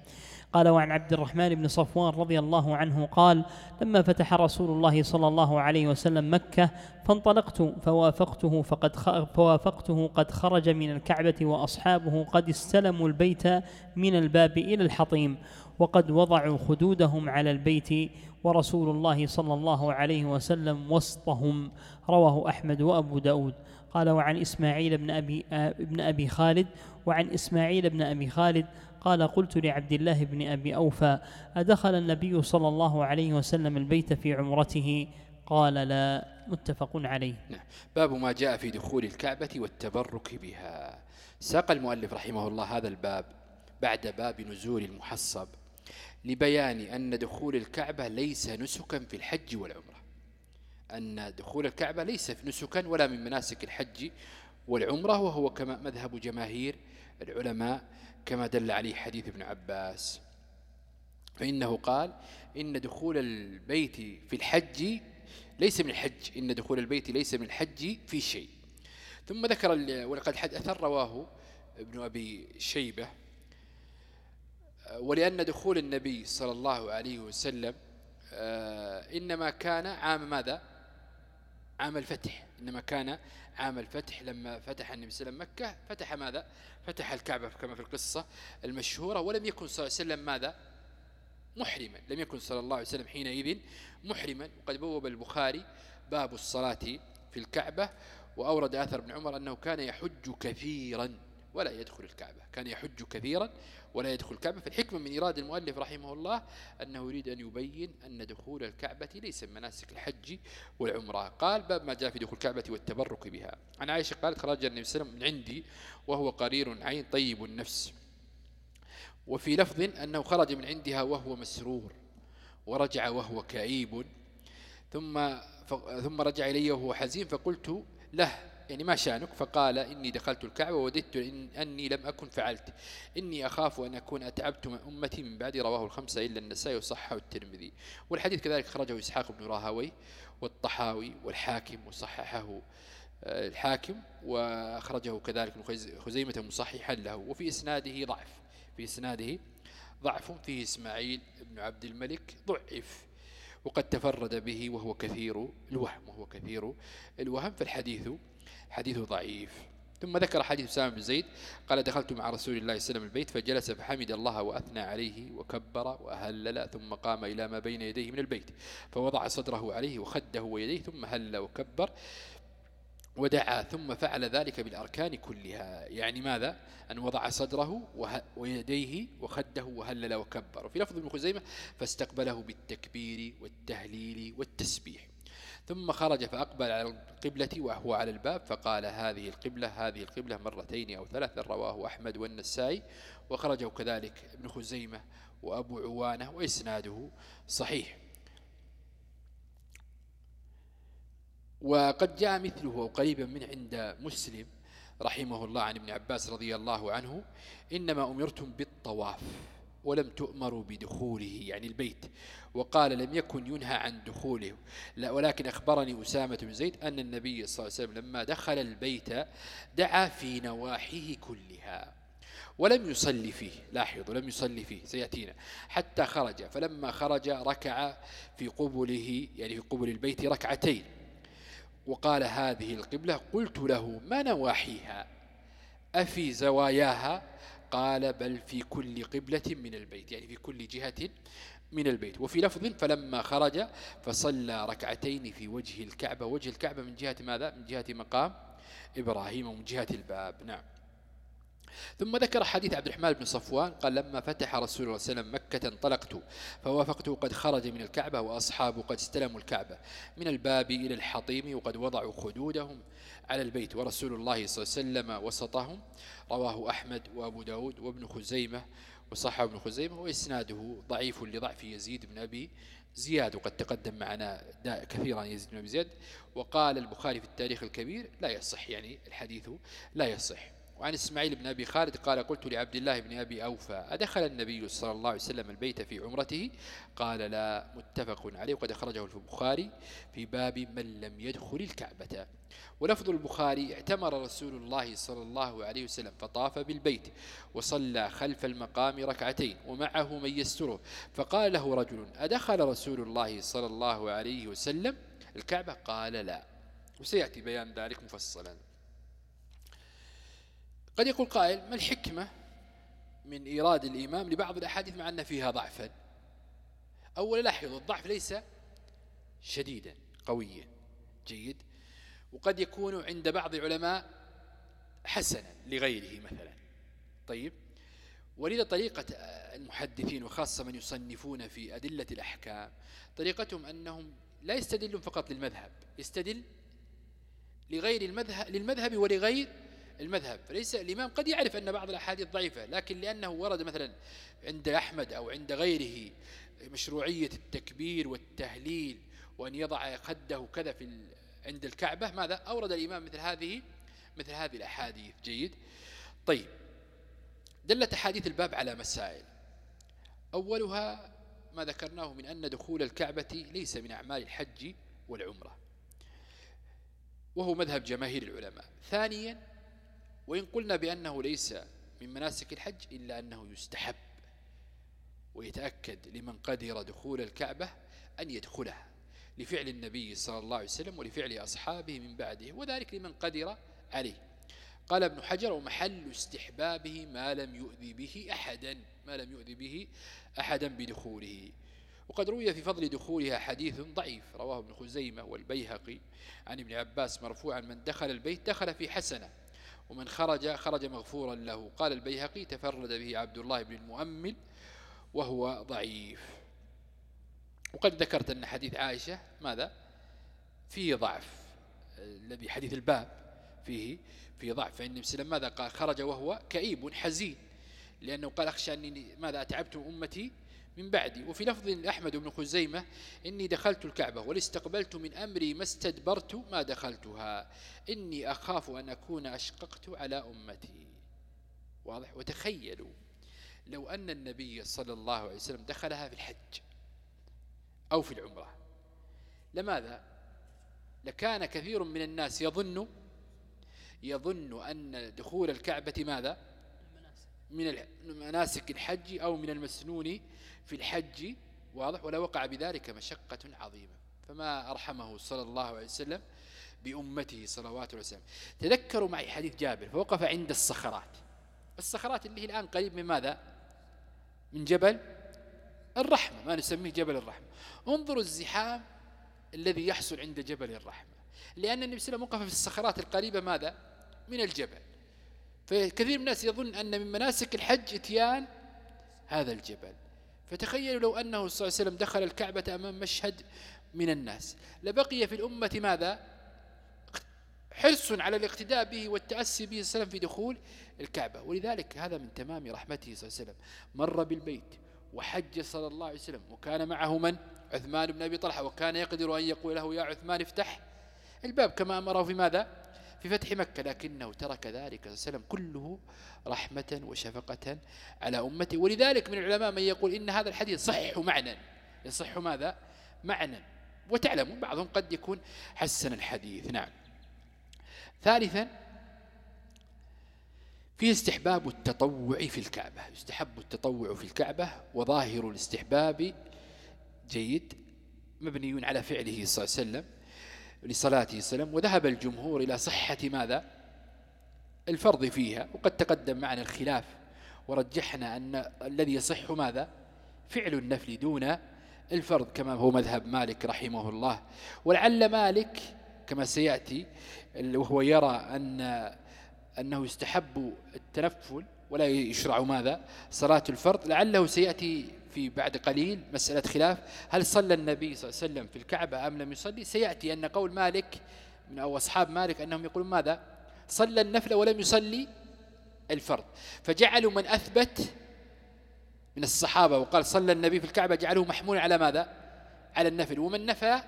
S1: قال وعن عبد الرحمن بن صفوان رضي الله عنه قال لما فتح رسول الله صلى الله عليه وسلم مكة فانطلقت فوافقته فقد فوافقته قد خرج من الكعبة وأصحابه قد استلموا البيت من الباب إلى الحطيم وقد وضعوا خدودهم على البيت ورسول الله صلى الله عليه وسلم وسطهم. رواه أحمد وأبو داود. قال وعن إسماعيل بن أبي, ابن أبي خالد وعن إسماعيل بن أبي خالد قال قلت لعبد الله بن أبي أوفى أدخل النبي صلى الله عليه وسلم البيت في عمرته؟ قال لا متفق عليه.
S2: نعم. باب ما جاء في دخول الكعبة والتبرك بها. ساق المؤلف رحمه الله هذا الباب بعد باب نزول المحصب لبيان أن دخول الكعبة ليس نسكا في الحج والعمرة. أن دخول الكعبة ليس في نسكا ولا من مناسك الحج والعمرة وهو كما مذهب جماهير العلماء كما دل عليه حديث ابن عباس. فإنه قال إن دخول البيت في الحج ليس من الحج. إن دخول البيت ليس من الحج في شيء. ثم ذكر ولقد أثر رواه ابن أبي شيبة ولأن دخول النبي صلى الله عليه وسلم آه، إنما كان عام ماذا؟ عام الفتح إنما كان عام الفتح لما فتح النبي صلى الله عليه وسلم مكة. فتح ماذا؟ فتح الكعبة كما في القصة المشهورة ولم يكن صلى الله عليه وسلم ماذا؟ محرما. لم يكن صلى الله عليه وسلم حينئذ محرما. وقد بوب البخاري باب الصلاة في الكعبة وأورد أثر ابن عمر أنه كان يحج كثيرا ولا يدخل الكعبة. كان يحج كثيرا ولا يدخل الكعبة فالحكمة من إراد المؤلف رحمه الله أنه يريد أن يبين أن دخول الكعبة ليس من مناسك الحج والعمرة. قال باب ما جاء في دخول الكعبة والتبرك بها. عن عائشة قالت خرج النبي صلى الله عليه وسلم من عندي وهو قرير عين طيب النفس. وفي لفظ أنه خرج من عندها وهو مسرور. ورجع وهو كئيب. ثم ثم رجع إلي وهو حزين. فقلت له. يعني ما شأنك؟ فقال إني دخلت الكعبة ووددت إن أني لم أكن فعلت. إني أخاف أن أكون أتعبت من أمتي من بعد رواه الخمسة إلا النسائي وصحه الترمذي. والحديث كذلك خرجه إسحاق بن راهوي والطحاوي والحاكم وصححه آه، الحاكم وأخرجه كذلك خزيمة مصححا له. وفي إسناده ضعف. في إسناده ضعف. فيه إسماعيل بن عبد الملك ضعف. وقد تفرد به وهو كثير الوهم وهو كثير. الوهم فالحديث حديث ضعيف. ثم ذكر حديث أسامة بن زيد قال دخلت مع رسول الله صلى الله عليه وسلم البيت فجلس فحمد الله وأثنى عليه وكبر وهلل ثم قام إلى ما بين يديه من البيت فوضع صدره عليه وخده ويديه ثم هل وكبر ودعا ثم فعل ذلك بالأركان كلها. يعني ماذا؟ أن وضع صدره ويديه وخده وهلل وكبر. وفي لفظ ابن خزيمة فاستقبله بالتكبير والتهليل والتسبيح. ثم خرج فأقبل على القبلة وهو على الباب فقال هذه القبلة هذه القبلة مرتين أو ثلاثا رواه أحمد والنسائي. وخرجه كذلك ابن خزيمة وأبو عوانة وإسناده صحيح. وقد جاء مثله قريبا من عند مسلم رحمه الله عن ابن عباس رضي الله عنه إنما أمرتم بالطواف. ولم تؤمروا بدخوله يعني البيت. وقال لم يكن ينهى عن دخوله. لا ولكن أخبرني أسامة بن زيد أن النبي صلى الله عليه وسلم لما دخل البيت دعا في نواحيه كلها. ولم يصلي فيه. لاحظوا لم يصلي فيه سيأتينا. حتى خرج. فلما خرج ركع في قبله يعني في قبل البيت ركعتين. وقال هذه القبلة قلت له ما نواحيها؟ أفي زواياها؟ قال بل في كل قبلة من البيت يعني في كل جهة من البيت. وفي لفظ فلما خرج فصلى ركعتين في وجه الكعبة. وجه الكعبة من جهة ماذا؟ من جهة مقام إبراهيم ومن جهة الباب. نعم. ثم ذكر حديث عبد الرحمن بن صفوان قال لما فتح رسول الله صلى الله عليه وسلم مكة انطلقت فوافقته قد خرج من الكعبة وأصحابه قد استلموا الكعبة. من الباب إلى الحطيم وقد وضعوا خدودهم على البيت ورسول الله صلى الله عليه وسلم وسطهم رواه أحمد وأبو داود وابن خزيمة وصحه ابن خزيمة وإسناده ضعيف لضعف يزيد بن أبي زياد وقد تقدم معنا كثيرا يزيد بن أبي زياد. وقال البخاري في التاريخ الكبير لا يصح يعني الحديث لا يصح. وعن إسماعيل بن أبي خالد قال قلت لعبد الله بن أبي أوفى أدخل النبي صلى الله عليه وسلم البيت في عمرته؟ قال لا متفق عليه. وقد أخرجه البخاري في باب من لم يدخل الكعبة. ولفظ البخاري اعتمر رسول الله صلى الله عليه وسلم فطاف بالبيت وصلى خلف المقام ركعتين ومعه من يستره. فقال له رجل أدخل رسول الله صلى الله عليه وسلم الكعبة؟ قال لا. وسيأتي بيان ذلك مفصلا. قد يقول قائل ما الحكمة من إيراد الإمام لبعض الأحاديث مع أن فيها ضعفا؟ أولا لاحظوا الضعف ليس شديدا قويا جيد. وقد يكون عند بعض العلماء حسنا لغيره مثلا. طيب ولذا طريقة المحدثين وخاصة من يصنفون في أدلة الأحكام طريقتهم أنهم لا يستدلون فقط للمذهب يستدل لغير المذهب للمذهب ولغير المذهب. فليس الإمام قد يعرف أن بعض الأحاديث ضعيفة لكن لأنه ورد مثلا عند أحمد أو عند غيره مشروعية التكبير والتهليل وأن يضع خده كذا في عند الكعبة ماذا؟ أورد الإمام مثل هذه مثل هذه الأحاديث. جيد. طيب. دلت أحاديث الباب على مسائل. أولها ما ذكرناه من أن دخول الكعبة ليس من أعمال الحج والعمرة وهو مذهب جماهير العلماء. ثانيا وإن قلنا بأنه ليس من مناسك الحج إلا أنه يستحب ويتأكد لمن قدر دخول الكعبة أن يدخلها لفعل النبي صلى الله عليه وسلم ولفعل أصحابه من بعده وذلك لمن قدر عليه. قال ابن حجر ومحل استحبابه ما لم يؤذي به أحدا ما لم يؤذي به أحدا بدخوله. وقد روي في فضل دخولها حديث ضعيف رواه ابن خزيمة والبيهقي عن ابن عباس مرفوعا من دخل البيت دخل في حسنة ومن خرج خرج مغفورا له. قال البيهقي تفرد به عبد الله بن المؤمل وهو ضعيف. وقد ذكرت أن حديث عائشة ماذا؟ فيه ضعف. الذي حديث الباب فيه فيه ضعف. فإن مسلم ماذا قال؟ خرج وهو كئيب حزين. لأنه قال أخشى أني ماذا؟ أتعبت أمتي من بعدي. وفي لفظ أحمد بن خزيمة إني دخلت الكعبة ولاستقبلت من أمري ما استدبرت ما دخلتها. إني أخاف أن أكون أشققت على أمتي. واضح؟ وتخيلوا لو أن النبي صلى الله عليه وسلم دخلها في الحج أو في العمرة. لماذا؟ لكان كثير من الناس يظن يظن أن دخول الكعبة ماذا؟ من مناسك الحج أو من المسنون في الحج واضح؟ ولا وقع بذلك مشقة عظيمة. فما أرحمه صلى الله عليه وسلم بأمته صلوات وسلم. تذكروا معي حديث جابر فوقف عند الصخرات. الصخرات اللي هي الآن قريب من ماذا؟ من جبل الرحمة ما نسميه جبل الرحمة. انظروا الزحام الذي يحصل عند جبل الرحمة. لأن النبي صلى الله عليه وسلم وقف في الصخرات القريبة ماذا؟ من الجبل. فكثير من الناس يظن أن من مناسك الحج إتيان هذا الجبل. فتخيلوا لو أنه صلى الله عليه وسلم دخل الكعبة أمام مشهد من الناس. لبقي في الأمة ماذا؟ حرص على الاقتداء به والتأسي به وسلم في دخول الكعبة. ولذلك هذا من تمام رحمته صلى الله عليه وسلم. مر بالبيت وحج صلى الله عليه وسلم وكان معه من؟ عثمان بن أبي طلحة. وكان يقدر أن يقول له يا عثمان افتح الباب. كما أمره في ماذا؟ في فتح مكة لكنه ترك ذلك وسلم كله رحمة وشفقة على أمته. ولذلك من العلماء من يقول إن هذا الحديث صح معنى. يصح ماذا؟ معنى. وتعلمون بعضهم قد يكون حسن الحديث. نعم. ثالثا في استحباب التطوع في الكعبة. يستحب التطوع في الكعبة وظاهر الاستحباب جيد مبني على فعله صلى الله عليه وسلم. لصلاته السلام وذهب الجمهور إلى صحة ماذا؟ الفرض فيها وقد تقدم معنا الخلاف ورجحنا أن الذي يصح ماذا؟ فعل النفل دون الفرض كما هو مذهب مالك رحمه الله. ولعل مالك كما سيأتي وهو يرى أن أنه يستحب التنفل ولا يشرع ماذا؟ صلاة الفرض. لعله سيأتي في بعد قليل مسألة خلاف. هل صلى النبي صلى الله عليه وسلم في الكعبة أم لم يصلي؟ سيأتي أن قول مالك من أو أصحاب مالك أنهم يقولون ماذا؟ صلى النفل ولم يصلي الفرض. فجعلوا من أثبت من الصحابة وقال صلى النبي في الكعبة جعلوه محمول على ماذا؟ على النفل. ومن نفى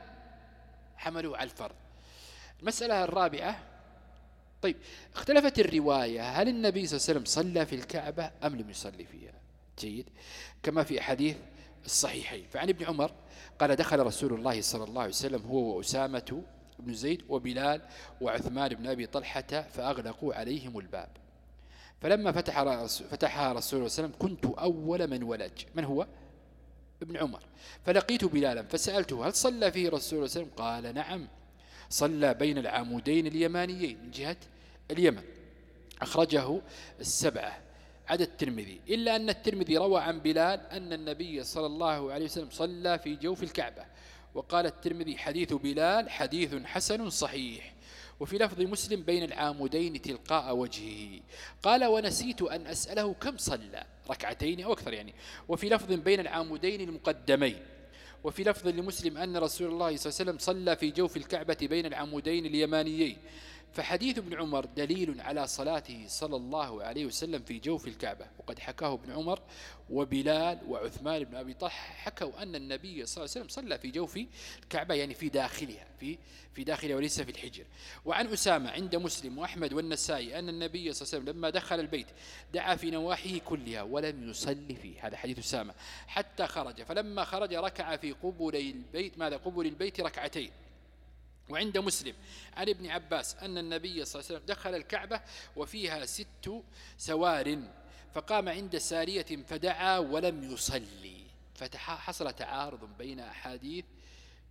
S2: حملوه على الفرض. المسألة الرابعة. طيب اختلفت الرواية. هل النبي صلى الله عليه وسلم صلى في الكعبة أم لم يصلي فيها؟ جيد كما في حديث الصحيحين. فعن ابن عمر قال دخل رسول الله صلى الله عليه وسلم هو وأسامة بن زيد وبلال وعثمان بن أبي طلحة فأغلقوا عليهم الباب. فلما فتح فتحها رسول الله صلى الله عليه وسلم كنت أول من ولج. من هو؟ ابن عمر. فلقيت بلالا فسألته هل صلى فيه رسول الله صلى الله عليه وسلم؟ قال نعم. صلى بين العمودين اليمانيين من جهة اليمن. أخرجه السبعة. عدا الترمذي إلا أن الترمذي روى عن بلال أن النبي صلى الله عليه وسلم صلى في جوف الكعبة وقال الترمذي حديث بلال حديث حسن صحيح وفي لفظ مسلم بين العامدين تلقاء وجهه. قال ونسيت أن أسأله كم صلى ركعتين أو أكثر يعني. وفي لفظ بين العامدين المقدمين وفي لفظ لمسلم أن رسول الله صلى الله عليه وسلم صلى في جوف الكعبة بين العمودين اليمانيين. فحديث ابن عمر دليل على صلاته صلى الله عليه وسلم في جوف الكعبة. وقد حكاه ابن عمر وبلال وعثمان بن أبي طلحة. حكوا أن النبي صلى الله عليه وسلم صلى في جوف الكعبة يعني في داخلها في في داخلها وليس في الحجر. وعن أسامة عند مسلم وأحمد والنسائي أن النبي صلى الله عليه وسلم لما دخل البيت دعا في نواحيه كلها ولم يصلي فيه. هذا حديث أسامة. حتى خرج. فلما خرج ركع في قبل البيت ماذا؟ قبل البيت ركعتين. وعند مسلم. عن ابن عباس أن النبي صلى الله عليه وسلم دخل الكعبة وفيها ست سوار فقام عند سارية فدعا ولم يصلي. فحصل تعارض بين أحاديث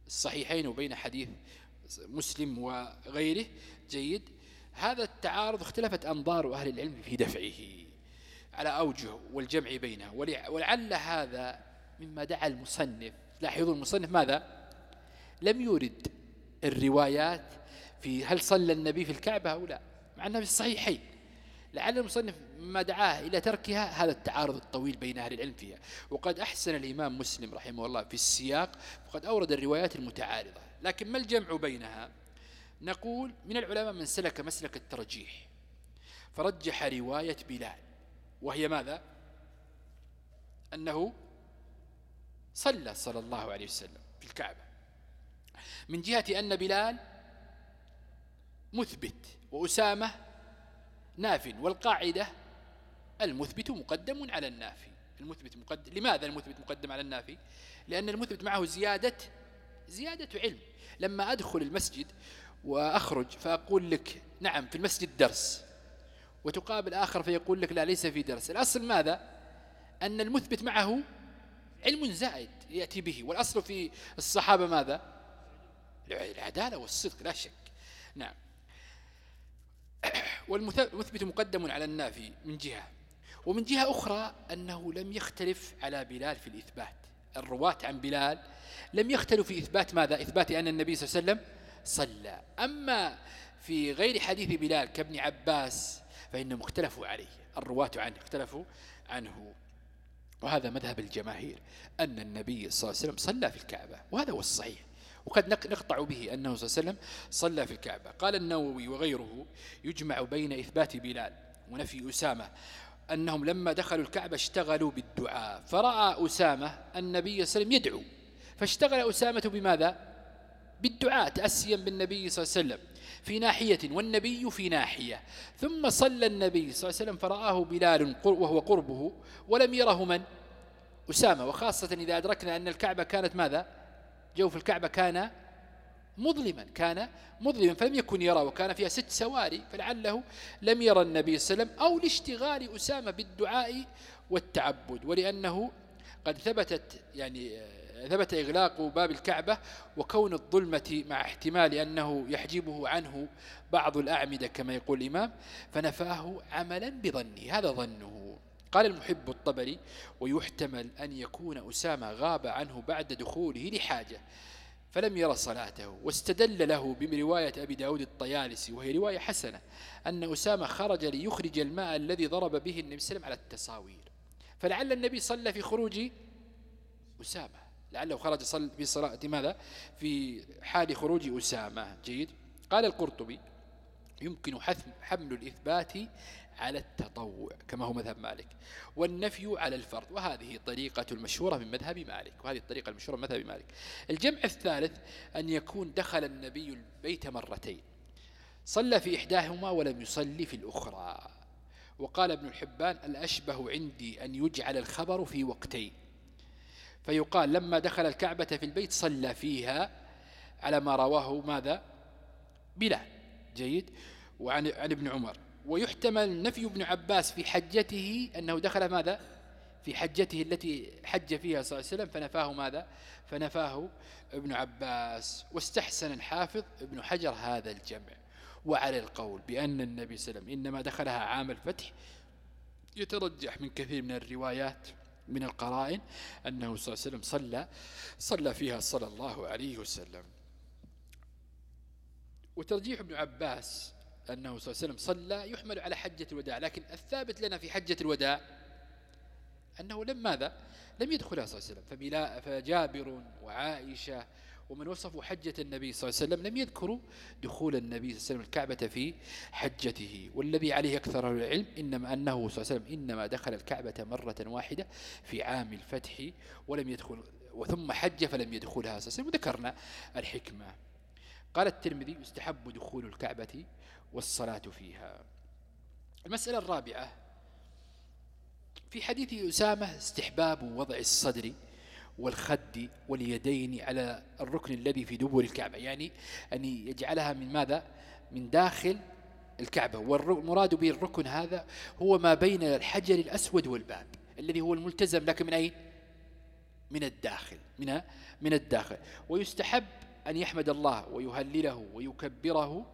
S2: الصحيحين وبين حديث مسلم وغيره. جيد. هذا التعارض اختلفت أنظار أهل العلم في دفعه على أوجه والجمع بينها ولعل هذا مما دعا المصنف. لاحظوا المصنف ماذا؟ لم يورد. الروايات في هل صلى النبي في الكعبة أو لا؟ مع أنها في الصحيحين. لعل المصنف ما دعاه إلى تركها هذا التعارض الطويل بين أهل العلم فيها. وقد أحسن الإمام مسلم رحمه الله في السياق وقد أورد الروايات المتعارضة. لكن ما الجمع بينها؟ نقول من العلماء من سلك مسلك الترجيح. فرجح رواية بلال. وهي ماذا؟ أنه صلى صلى الله عليه وسلم في الكعبة. من جهة أن بلال مثبت وأسامة ناف والقاعدة المثبت مقدم على النافي المثبت مقدم لماذا المثبت مقدم على النافي لأن المثبت معه زيادة زيادة علم. لما أدخل المسجد وأخرج فأقول لك نعم في المسجد درس. وتقابل آخر فيقول لك لا ليس في درس. الأصل ماذا؟ أن المثبت معه علم زائد يأتي به. والأصل في الصحابة ماذا؟ العدالة والصدق لا شك. نعم. والمثبت مقدم على النافي من جهة. ومن جهة أخرى أنه لم يختلف على بلال في الإثبات. الرواة عن بلال لم يختلوا في إثبات ماذا؟ إثبات أن النبي صلى الله عليه وسلم صلى. أما في غير حديث بلال كابن عباس فإنهم اختلفوا عليه. الرواة عنه اختلفوا عنه. وهذا مذهب الجماهير أن النبي صلى الله عليه وسلم صلى في الكعبة. وهذا هو الصحيح. وقد نقطع به أنه صلى الله عليه وسلم صلى في الكعبة. قال النووي وغيره يجمع بين إثبات بلال ونفي أسامة أنهم لما دخلوا الكعبة اشتغلوا بالدعاء. فرأى أسامة النبي صلى الله عليه وسلم يدعو. فاشتغل أسامة بماذا؟ بالدعاء تأسيا بالنبي صلى الله عليه وسلم في ناحية والنبي في ناحية. ثم صلى النبي صلى الله عليه وسلم فرآه بلال وهو قربه ولم يره من؟ أسامة. وخاصة إذا أدركنا أن الكعبة كانت ماذا؟ جوف الكعبة كان مظلما كان مظلما فلم يكن يرى وكان فيها ست سواري فلعله لم يرى النبي صلى الله عليه وسلم أو لاشتغال أسامة بالدعاء والتعبد ولأنه قد ثبتت يعني ثبت إغلاق باب الكعبة وكون الظلمة مع احتمال أنه يحجبه عنه بعض الأعمدة كما يقول الإمام فنفاه عملا بظنه هذا ظنه. قال المحب الطبري ويحتمل أن يكون أسامة غاب عنه بعد دخوله لحاجة فلم يرى صلاته واستدل له برواية أبي داود الطيالسي وهي رواية حسنة أن أسامة خرج ليخرج الماء الذي ضرب به النبي صلى الله عليه وسلم على التصاوير. فلعل النبي صلى في خروج أسامة لعله خرج صل في صلاة ماذا؟ في حال خروج أسامة. جيد. قال القرطبي يمكن حمل الإثبات على التطوع كما هو مذهب مالك والنفي على الفرض. وهذه طريقة المشهورة من مذهب مالك وهذه الطريقة المشهورة من مذهب مالك. الجمع الثالث أن يكون دخل النبي البيت مرتين. صلى في إحداهما ولم يصلي في الأخرى. وقال ابن الحبان الأشبه عندي أن يجعل الخبر في وقتين. فيقال لما دخل الكعبة في البيت صلى فيها على ما رواه ماذا؟ بلال. جيد وعن عن ابن عمر. ويحتمل نفي ابن عباس في حجته أنه دخل ماذا؟ في حجته التي حج فيها صلى الله عليه وسلم فنفاه ماذا؟ فنفاه ابن عباس. واستحسن الحافظ ابن حجر هذا الجمع. وعلى القول بأن النبي صلى الله عليه وسلم إنما دخلها عام الفتح. يترجح من كثير من الروايات من القرائن أنه صلى الله عليه وسلم صلى صلى فيها صلى الله عليه وسلم. وترجيح ابن عباس أنه صلى الله عليه وسلم صلى يحمل على حجة الوداع لكن الثابت لنا في حجة الوداع أنه لم ماذا؟ لم يدخلها صلى الله عليه وسلم. فجابر وعائشة ومن وصفوا حجة النبي صلى الله عليه وسلم لم يذكروا دخول النبي صلى الله عليه وسلم الكعبة في حجته. والذي عليه أكثر العلم إنما أنه صلى الله عليه وسلم إنما دخل الكعبة مرة واحدة في عام الفتح ولم يدخل وثم حج فلم يدخلها صلى الله عليه وسلم. وذكرنا الحكمة. قال الترمذي يستحب دخول الكعبة والصلاة فيها. المسألة الرابعة في حديث أسامة استحباب وضع الصدر والخد واليدين على الركن الذي في دبر الكعبة يعني أن يجعلها من ماذا؟ من داخل الكعبة. والمراد به الركن هذا هو ما بين الحجر الأسود والباب الذي هو الملتزم لك من أين؟ من الداخل من من الداخل. ويستحب أن يحمد الله ويهلله ويكبره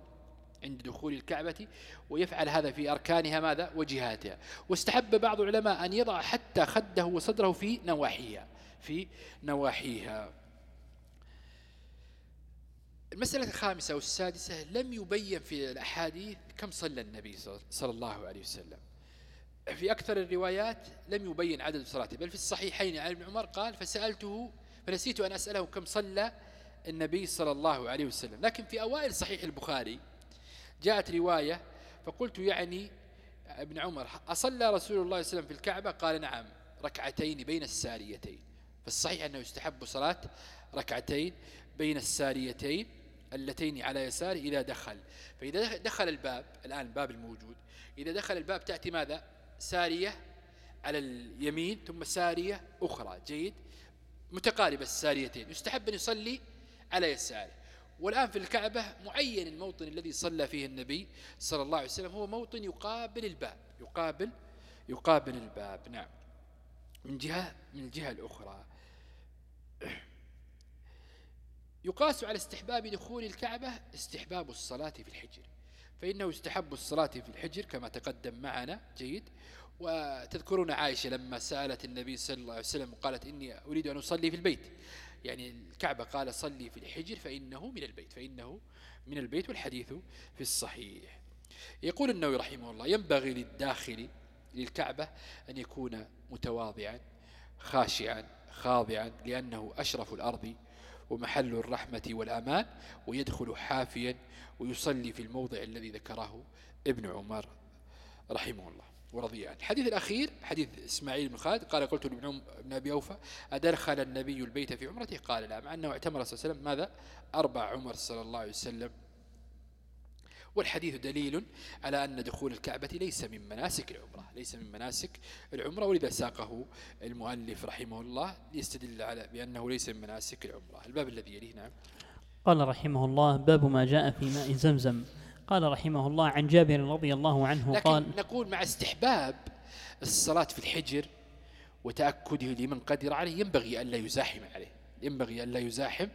S2: عند دخول الكعبة ويفعل هذا في أركانها ماذا؟ وجهاتها. واستحب بعض العلماء أن يضع حتى خده وصدره في نواحيها في نواحيها. المسألة الخامسة والسادسة لم يبين في الأحاديث كم صلى النبي صلى الله عليه وسلم. في أكثر الروايات لم يبين عدد صلاته بل في الصحيحين عن ابن عمر قال فسألته فنسيت أن أسأله كم صلى النبي صلى الله عليه وسلم. لكن في أوائل صحيح البخاري جاءت رواية فقلت يعني ابن عمر أصلى رسول الله صلى الله عليه وسلم في الكعبة؟ قال نعم ركعتين بين الساريتين. فالصحيح أنه يستحب صلاة ركعتين بين الساريتين اللتين على يساره إذا دخل. فإذا دخل الباب الآن الباب الموجود إذا دخل الباب تأتي ماذا؟ سارية على اليمين ثم سارية أخرى. جيد؟ متقاربة الساريتين. يستحب أن يصلي على يساره. والآن في الكعبة معين الموطن الذي صلى فيه النبي صلى الله عليه وسلم هو موطن يقابل الباب. يقابل يقابل الباب نعم. من جهة من الجهة الأخرى. يقاس على استحباب دخول الكعبة استحباب الصلاة في الحجر. فإنه يستحب الصلاة في الحجر كما تقدم معنا جيد. وتذكرون عائشة لما سألت النبي صلى الله عليه وسلم وقالت إني أريد أن أصلي في البيت. يعني الكعبة قال صلي في الحجر فإنه من البيت فإنه من البيت والحديث في الصحيح. يقول النووي رحمه الله ينبغي للداخل للكعبة أن يكون متواضعا خاشعا خاضعا لأنه أشرف الأرض ومحل الرحمة والأمان ويدخل حافيا ويصلي في الموضع الذي ذكره ابن عمر رحمه الله. ورضي عنه الحديث الأخير حديث إسماعيل بن خالد قال قلت لابن أبي أوفى أدخل النبي البيت في عمرته؟ قال لا مع أنه اعتمر صلى الله عليه وسلم ماذا؟ أربع عمر صلى الله عليه وسلم. والحديث دليل على أن دخول الكعبة ليس من مناسك العمرة ليس من مناسك العمرة ولذا ساقه المؤلف رحمه الله ليستدل على بأنه ليس من مناسك العمرة. الباب الذي يليه نعم.
S1: قال رحمه الله باب ما جاء في ماء زمزم. قال رحمه الله عن جابر رضي الله عنه
S2: لكن
S1: قال
S2: نقول مع استحباب الصلاة في الحجر وتأكده لمن قدر عليه ينبغي ألا يزاحم عليه ينبغي ألا يزاحم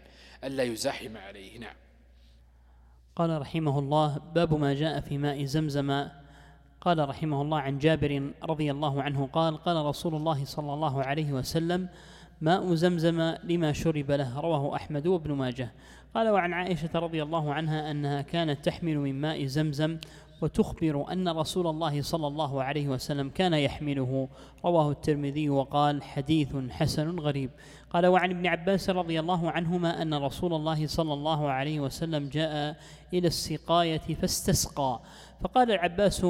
S2: ألا يزاحم عليه. نعم.
S1: قال رحمه الله باب ما جاء في ماء زمزم. قال رحمه الله عن جابر رضي الله عنه قال قال رسول الله صلى الله عليه وسلم ماء زمزم لما شرب له رواه أحمد وابن ماجه. قال وعن عائشة رضي الله عنها أنها كانت تحمل من ماء زمزم وتخبر أن رسول الله صلى الله عليه وسلم كان يحمله. رواه الترمذي وقال حديث حسن غريب. قال وعن ابن عباس رضي الله عنهما أن رسول الله صلى الله عليه وسلم جاء إلى السقاية فاستسقى. فقال العباس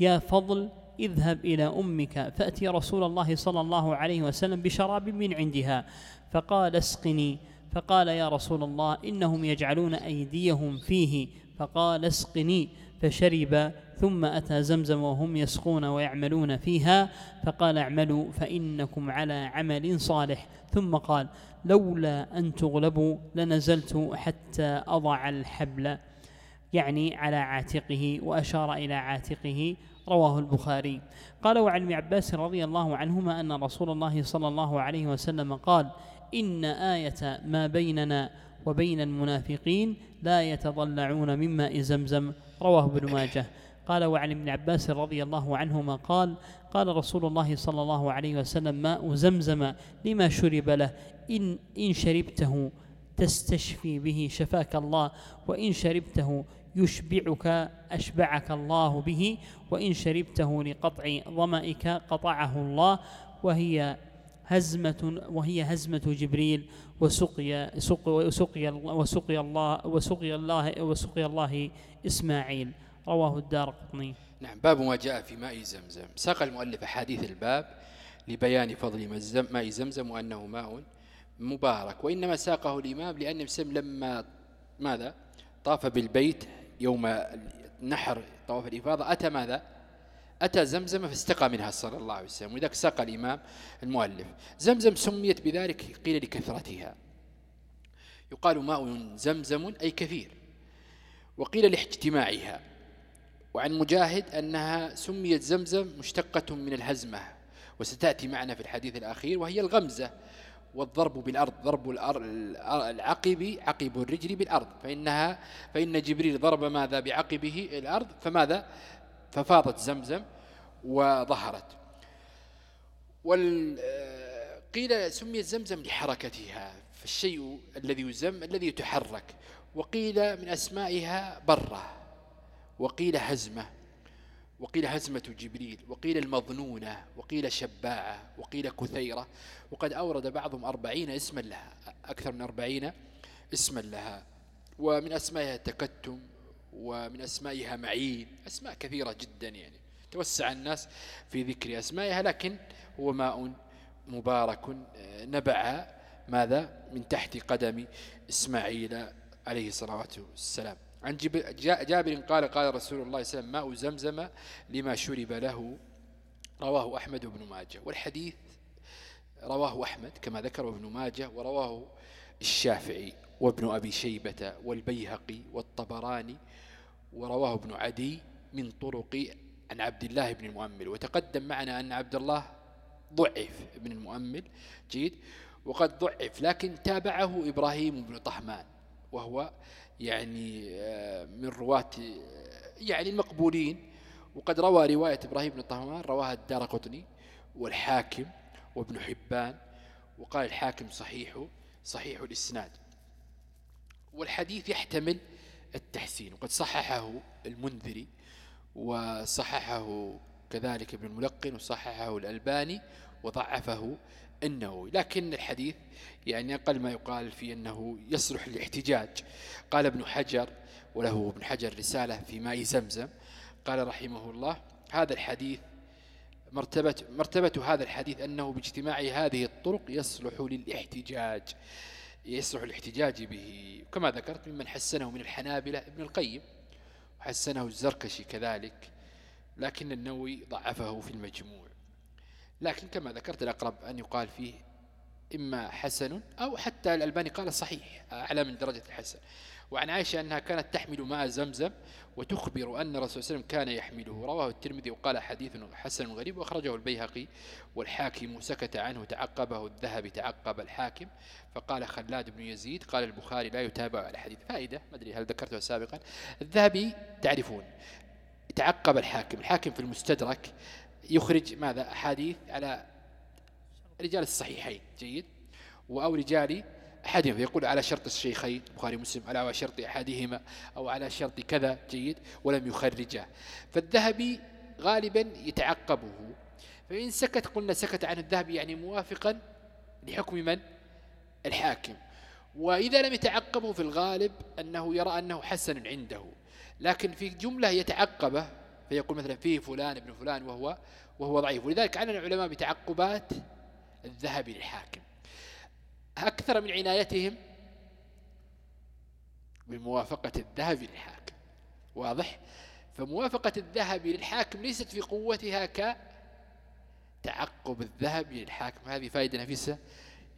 S1: يا فضل اذهب إلى أمك فأتي رسول الله صلى الله عليه وسلم بشراب من عندها. فقال اسقني. فقال يا رسول الله إنهم يجعلون أيديهم فيه فقال اسقني فشرب ثم أتى زمزم وهم يسقون ويعملون فيها فقال اعملوا فإنكم على عمل صالح. ثم قال لولا أن تغلبوا لنزلت حتى أضع الحبل يعني على عاتقه وأشار إلى عاتقه. رواه البخاري. قال وعن عباس رضي الله عنهما أن رسول الله صلى الله عليه وسلم قال إن آية ما بيننا وبين المنافقين لا يتضلعون من ماء زمزم. رواه ابن ماجه. قال وعن ابن عباس رضي الله عنهما قال قال رسول الله صلى الله عليه وسلم ماء زمزم لما شرب له. إن, إن شربته تستشفي به شفاك الله وإن شربته يشبعك أشبعك الله به وإن شربته لقطع ظمئك قطعه الله وهي هزمة وهي هزمة جبريل وسقي سقي وسقي وسقي الله وسقي الله وسقي الله إسماعيل. رواه الدار قطني.
S2: نعم باب ما جاء في ماء زمزم. ساق المؤلف حديث الباب لبيان فضل ماء زمزم وأنه ماء مبارك وإنما ساقه الإمام لأن مسلم لما ماذا؟ طاف بالبيت يوم نحر طواف الإفاضة أتى ماذا؟ أتى زمزم فاستقى منها صلى الله عليه وسلم. ولذلك ساق الإمام المؤلف. زمزم سميت بذلك قيل لكثرتها. يقال ماء زمزم أي كثير. وقيل لاجتماعها وعن مجاهد أنها سميت زمزم مشتقة من الهزمة. وستأتي معنا في الحديث الأخير وهي الغمزة والضرب بالأرض. ضرب العقب عقب الرجل بالأرض. فإنها فإن جبريل ضرب ماذا بعقبه الأرض فماذا؟ ففاضت زمزم وظهرت. وقيل سميت زمزم لحركتها فالشيء الذي يزم الذي يتحرك وقيل من أسمائها برة. وقيل هزمة. وقيل هزمة جبريل. وقيل المظنونة. وقيل شباعة. وقيل كثيرة. وقد أورد بعضهم أربعين اسما لها أكثر من أربعين اسما لها. ومن أسمائها تكتم. ومن أسمائها معين أسماء كثيرة جدا يعني. توسع الناس في ذكر أسمائها لكن هو ماء مبارك نبع ماذا؟ من تحت قدم إسماعيل عليه الصلاة والسلام. عن جابر قال قال رسول الله صلى الله عليه وسلم ماء زمزم لما شرب له. رواه أحمد بن ماجه. والحديث رواه أحمد كما ذكر ابن ماجه ورواه الشافعي وابن أبي شيبة والبيهقي والطبراني ورواه ابن عدي من طرق عن عبد الله بن المؤمل. وتقدم معنا أن عبد الله ضعف ابن المؤمل جيد وقد ضعف لكن تابعه إبراهيم بن طهمان وهو يعني آه، من رواة يعني المقبولين. وقد روى رواية إبراهيم بن طهمان رواها الدار قطني والحاكم وابن حبان وقال الحاكم صحيح. صحيح الإسناد. والحديث يحتمل التحسين وقد صححه المنذري وصححه كذلك ابن الملقن وصححه الألباني وضعفه النووي. لكن الحديث يعني أقل ما يقال في أنه يصلح للاحتجاج. قال ابن حجر وله ابن حجر رسالة في ماء زمزم قال رحمه الله هذا الحديث مرتبة, مرتبة هذا الحديث أنه باجتماع هذه الطرق يصلح للاحتجاج يصلح الاحتجاج به. كما ذكرت ممن حسنه من الحنابلة ابن القيم وحسنه الزركشي كذلك لكن النووي ضعفه في المجموع. لكن كما ذكرت الأقرب أن يقال فيه إما حسن أو حتى الألباني قال صحيح أعلى من درجة الحسن. وعن عائشة أنها كانت تحمل ماء زمزم وتخبر أن الرسول صلى الله عليه وسلم كان يحمله. رواه الترمذي وقال حديث حسن غريب وأخرجه البيهقي والحاكم سكت عنه تعقبه الذهبي تعقب الحاكم فقال خلاد بن يزيد قال البخاري لا يتابع على حديث. فائدة ما أدري هل ذكرتها سابقا. الذهبي تعرفون تعقب الحاكم. الحاكم في المستدرك يخرج ماذا؟ أحاديث على رجال الصحيحين جيد؟ أو رجال أحدهم يقول على شرط الشيخين البخاري مسلم على شرط أحدهما أو على شرط كذا جيد ولم يخرجه. فالذهبي غالبا يتعقبه. فإن سكت قلنا سكت عن الذهبي يعني موافقا لحكم من؟ الحاكم. وإذا لم يتعقبه في الغالب أنه يرى أنه حسن عنده. لكن في جملة يتعقبه فيقول مثلا فيه فلان ابن فلان وهو وهو ضعيف. ولذلك علم العلماء بتعقبات الذهبي للحاكم. أكثر من عنايتهم بموافقة الذهب للحاكم واضح؟ فموافقة الذهب للحاكم ليست في قوتها كتعقب الذهب للحاكم هذه فائدة نفيسة؟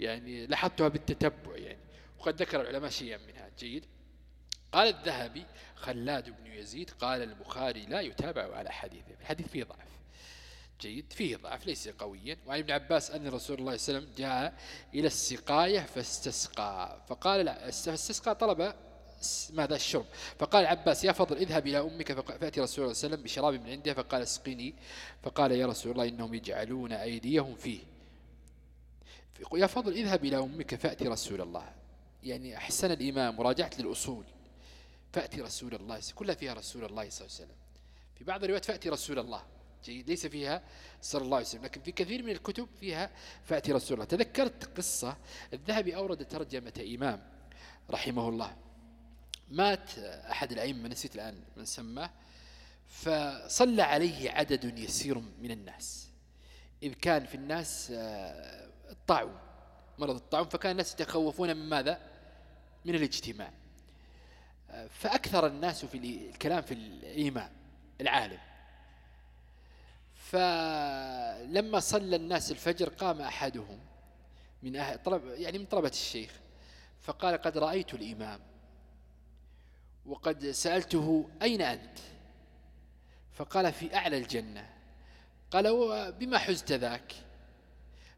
S2: يعني لاحظتها بالتتبع يعني. وقد ذكر العلماء شيئا منها. جيد. قال الذهبي خلاد بن يزيد قال البخاري لا يتابع على حديثه الحديث فيه ضعف. جيد فيه ضعف ليس قويا. وعن ابن عباس أن رسول الله صلى الله عليه وسلم جاء إلى السقاية فاستسقى. فقال فاستسقى طلب ماذا؟ الشرب. فقال العباس يا فضل اذهب إلى أمك فأتي رسول الله صلى الله عليه وسلم بشراب من عندها فقال اسقني. فقال يا رسول الله إنهم يجعلون أيديهم فيه. يا فضل اذهب إلى أمك فأتي رسول الله. يعني أحسن الإمام مراجعة للأصول. فأتي رسول الله كلها فيها رسول الله صلى الله عليه وسلم. في بعض الروايات فأتي رسول الله. جيد ليس فيها صلى الله عليه وسلم لكن في كثير من الكتب فيها فأتي رسول الله. تذكرت قصة الذهبي أورد ترجمة إمام رحمه الله. مات أحد الأئمة نسيت الآن من سماه فصلى عليه عدد يسير من الناس. إذ كان في الناس آه، الطاعون مرض الطاعون فكان الناس يتخوفون من ماذا؟ من الاجتماع. آه، فأكثر الناس في الكلام في الإيمان العالم. فلما صلى الناس الفجر قام أحدهم من أهل طلب يعني من طلبة الشيخ فقال قد رأيت الإمام وقد سألته أين أنت؟ فقال في أعلى الجنة. قال بما حزت ذاك؟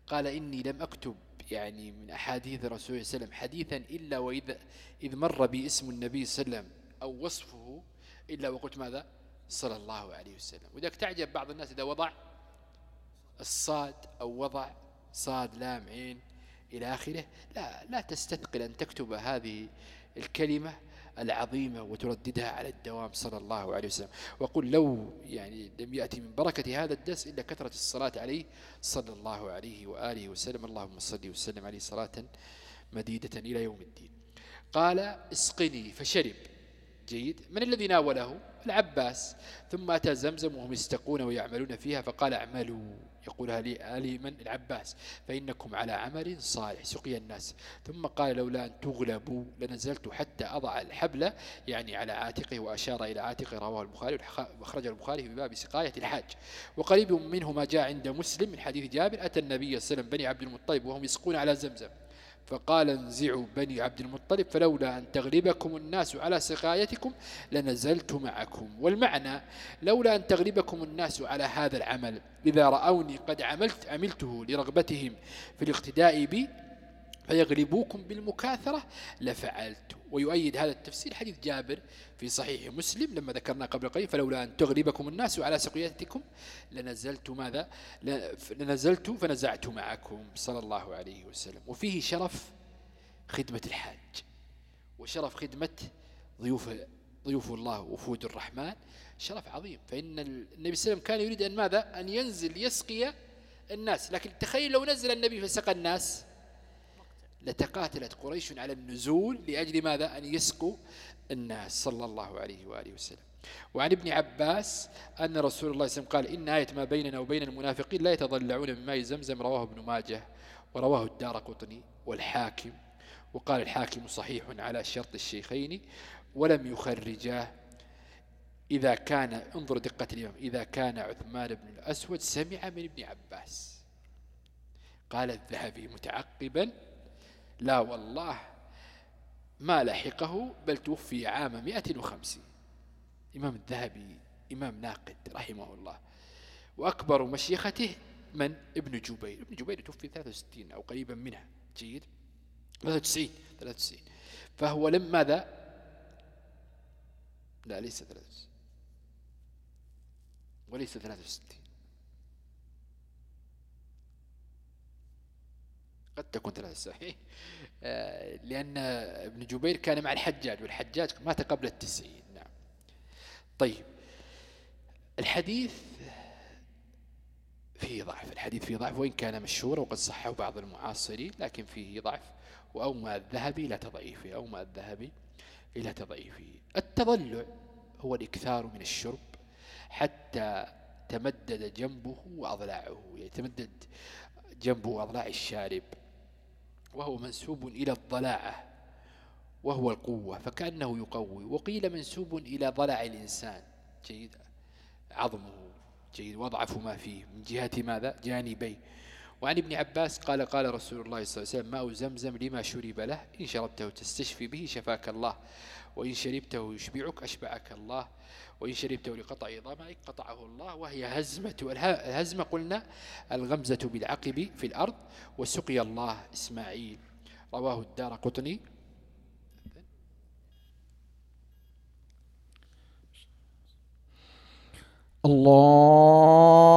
S2: قال إني لم أكتب يعني من أحاديث الرسول صلى الله عليه وسلم حديثا إلا وإذا إذ مر بي اسم النبي صلى الله عليه وسلم أو وصفه إلا وقلت ماذا؟ صلى الله عليه وسلم. وذلك تعجب بعض الناس إذا وضع الصاد أو وضع صاد لام عين إلى آخره لا لا تستثقل أن تكتب هذه الكلمة العظيمة وترددها على الدوام صلى الله عليه وسلم. وقل لو يعني لم يأتي من بركة هذا الدرس إلا كثرة الصلاة عليه صلى الله عليه وآله وسلم. اللهم صل وسلم عليه صلاة مديدة إلى يوم الدين. قال اسقني فشرب. جيد. من الذي ناوله؟ العباس ثم أتى زمزم وهم يستقون ويعملون فيها فقال اعملوا. يقولها لي من؟ العباس. فإنكم على عمل صالح سقي الناس. ثم قال لولا أن تغلبوا لنزلت حتى أضع الحبل يعني على عاتقه وأشار إلى عاتقه رواه البخاري وخرج البخاري في باب سقاية الحاج. وقريب منه ما جاء عند مسلم من حديث جابر أتى النبي صلى الله عليه وسلم بني عبد المطلب وهم يسقون على زمزم. فقال انزعوا بني عبد المطلب فلولا أن تغلبكم الناس على سقايتكم لنزلت معكم. والمعنى لولا أن تغلبكم الناس على هذا العمل إذا رأوني قد عملت عملته لرغبتهم في الاقتداء بي فيغلبوكم بالمكاثرة لفعلت. ويؤيد هذا التفسير حديث جابر في صحيح مسلم لما ذكرنا قبل قليل فلولا أن تغلبكم الناس على سقيتكم لنزلت ماذا؟ لنزلت فنزعت معكم صلى الله عليه وسلم. وفيه شرف خدمة الحاج وشرف خدمة ضيوف ضيوف الله وفود الرحمن. شرف عظيم. فإن النبي صلى الله عليه وسلم كان يريد أن ماذا؟ أن ينزل يسقي الناس. لكن تخيل لو نزل النبي فسقى الناس. لتقاتلت قريش على النزول لأجل ماذا؟ أن يسقوا الناس صلى الله عليه وآله وسلم. وعن ابن عباس أن رسول الله صلى الله عليه وسلم قال إن آية ما بيننا وبين المنافقين لا يتضلعون من ماء زمزم رواه ابن ماجه ورواه الدار قطني والحاكم. وقال الحاكم صحيح على شرط الشيخين ولم يخرجاه إذا كان انظر دقة اليوم إذا كان عثمان بن الأسود سمع من ابن عباس. قال الذهبي متعقبا لا والله ما لحقه بل توفي عام 150 إمام الذهبي إمام ناقد رحمه الله. وأكبر مشيخته من؟ ابن جبير. ابن جبير توفي 63 أو قريبا منها. جيد؟ 93 93 فهو لم ماذا؟ لا ليس 93 وليس 63 قد تكون ثلاثة صحيح. آه، لأن ابن جبير كان مع الحجاج والحجاج مات قبل التسعين. نعم. طيب. الحديث فيه ضعف. الحديث فيه ضعف وإن كان مشهور وقد صحه بعض المعاصرين لكن فيه ضعف. وأومى الذهبي إلى تضعيفه أومى الذهبي إلى تضعيفه. التضلع هو الإكثار من الشرب حتى تمدد جنبه وأضلاعه. يتمدد جنبه وأضلاع الشارب. وهو منسوب إلى الضلاعة وهو القوة فكأنه يقوي. وقيل منسوب إلى ضلع الإنسان. جيد. عظمه. جيد. وضعف ما فيه. من جهة ماذا؟ جانبي. وعن ابن عباس قال قال رسول الله صلى الله عليه وسلم ماء زمزم لما شرب له. إن شربته تستشفي به شفاك الله. وإن شربته يشبعك أشبعك الله. وإن شربته لقطع ضمائك قطعه الله وهي هزمة الهزمة قلنا الغمزة بالعقب في الأرض وسقي الله إسماعيل. رواه الدار قطني.
S3: الله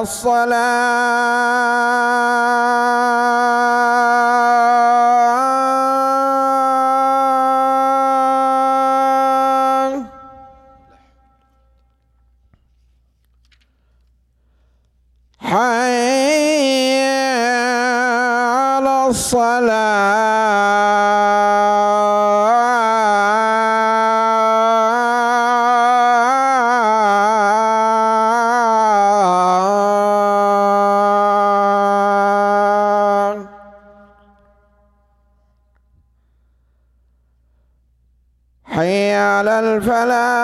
S3: الصلاة على الفلاح.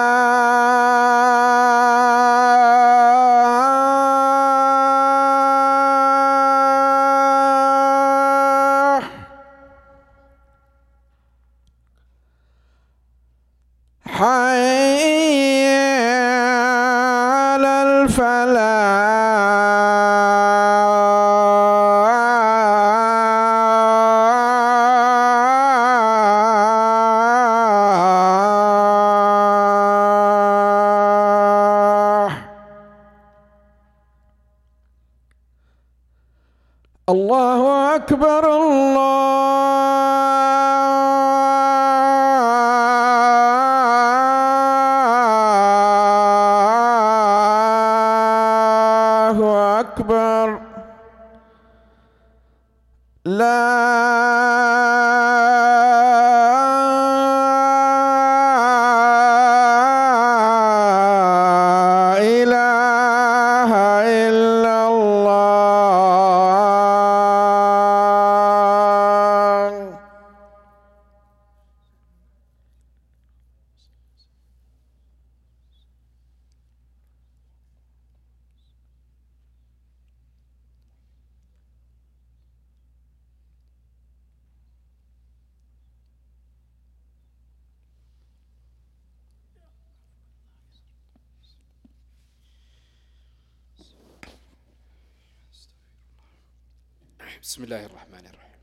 S2: بسم الله الرحمن الرحيم.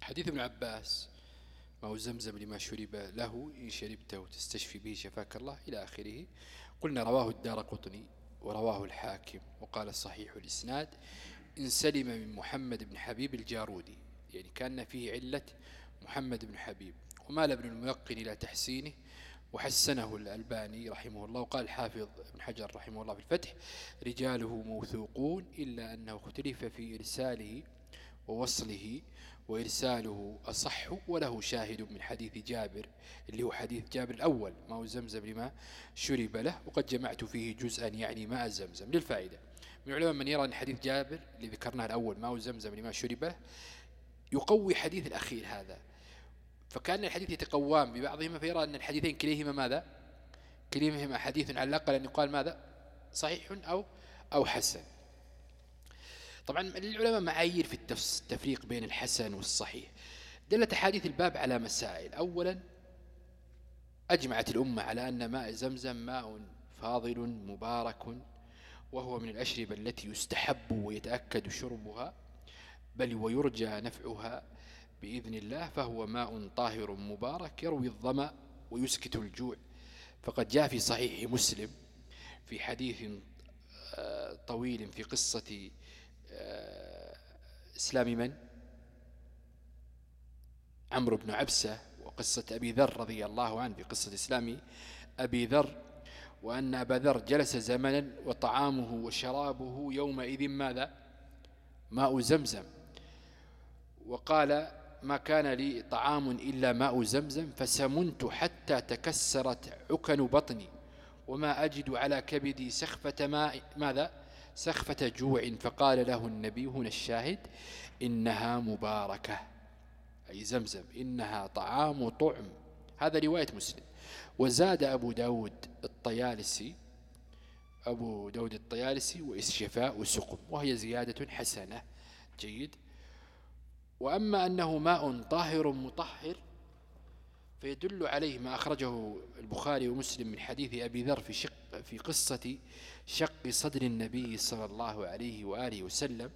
S2: حديث ابن عباس ما هو زمزم لما شرب له إن شربته تستشفي به شفاك الله إلى آخره. قلنا رواه الدار قطني ورواه الحاكم وقال صحيح الإسناد إن سلم من محمد بن حبيب الجارودي يعني كان فيه علة محمد بن حبيب ومال ابن الميقن إلى تحسينه وحسنه الألباني رحمه الله وقال الحافظ ابن حجر رحمه الله في الفتح رجاله موثوقون إلا أنه اختلف في إرساله ووصله وإرساله أصح وله شاهد من حديث جابر اللي هو حديث جابر الأول ما هو زمزم لما شرب له وقد جمعت فيه جزءا يعني ماء زمزم. للفائدة من العلماء من يرى أن حديث جابر اللي ذكرناه الأول ما هو زمزم لما شرب له يقوي حديث الأخير هذا. فكأن الحديث يتقوام ببعضهما فيرى أن الحديثين كليهما ماذا؟ كليهما حديث على الأقل أن يقال ماذا؟ صحيح أو أو حسن. طبعا العلماء معايير في التفريق بين الحسن والصحيح. دلت أحاديث الباب على مسائل. أولا أجمعت الأمة على أن ماء زمزم ماء فاضل مبارك وهو من الأشربة التي يستحب ويتأكد شربها بل ويرجى نفعها بإذن الله فهو ماء طاهر مبارك يروي الظمأ ويسكت الجوع. فقد جاء في صحيح مسلم في حديث آه، طويل في قصة إسلام من؟ عمرو بن عبسة وقصة أبي ذر رضي الله عنه في قصة إسلام أبي ذر وأن أبا ذر جلس زمنا وطعامه وشرابه يومئذ ماذا؟ ماء زمزم وقال ما كان لي طعام إلا ماء زمزم فسمنت حتى تكسرت عكن بطني وما أجد على كبدي سخفة ماء ماذا سخفة جوع فقال له النبي هنا الشاهد إنها مباركة أي زمزم إنها طعام طعم هذا رواية مسلم. وزاد أبو داود الطيالسي أبو داود الطيالسي وإسشفاء وسقم وهي زيادة حسنة. جيد. وأما أنه ماء طاهر مطهر فيدل عليه ما أخرجه البخاري ومسلم من حديث أبي ذر في, شق في قصة شق صدر النبي صلى الله عليه وآله وسلم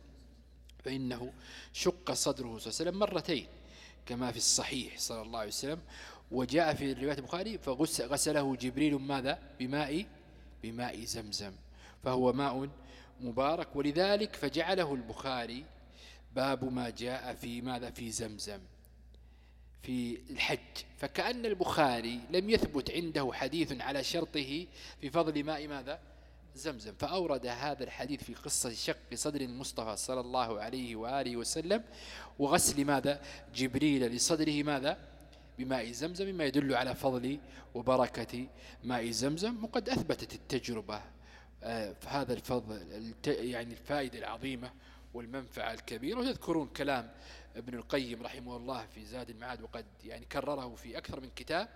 S2: فإنه شق صدره صلى الله عليه وسلم مرتين كما في الصحيح صلى الله عليه وسلم وجاء في رواية البخاري فغسله جبريل ماذا؟ بماء بماء زمزم فهو ماء مبارك ولذلك فجعله البخاري باب ما جاء في ماذا؟ في زمزم في الحج فكأن البخاري لم يثبت عنده حديث على شرطه في فضل ماء ماذا؟ زمزم فأورد هذا الحديث في قصة شق صدر المصطفى صلى الله عليه وآله وسلم. وغسل ماذا؟ جبريل لصدره ماذا؟ بماء زمزم مما يدل على فضل وبركة ماء زمزم وقد أثبتت التجربة. آه، هذا الفضل يعني الفائدة العظيمة والمنفعة الكبيرة. وتذكرون كلام ابن القيم رحمه الله في زاد المعاد وقد يعني كرره في أكثر من كتاب.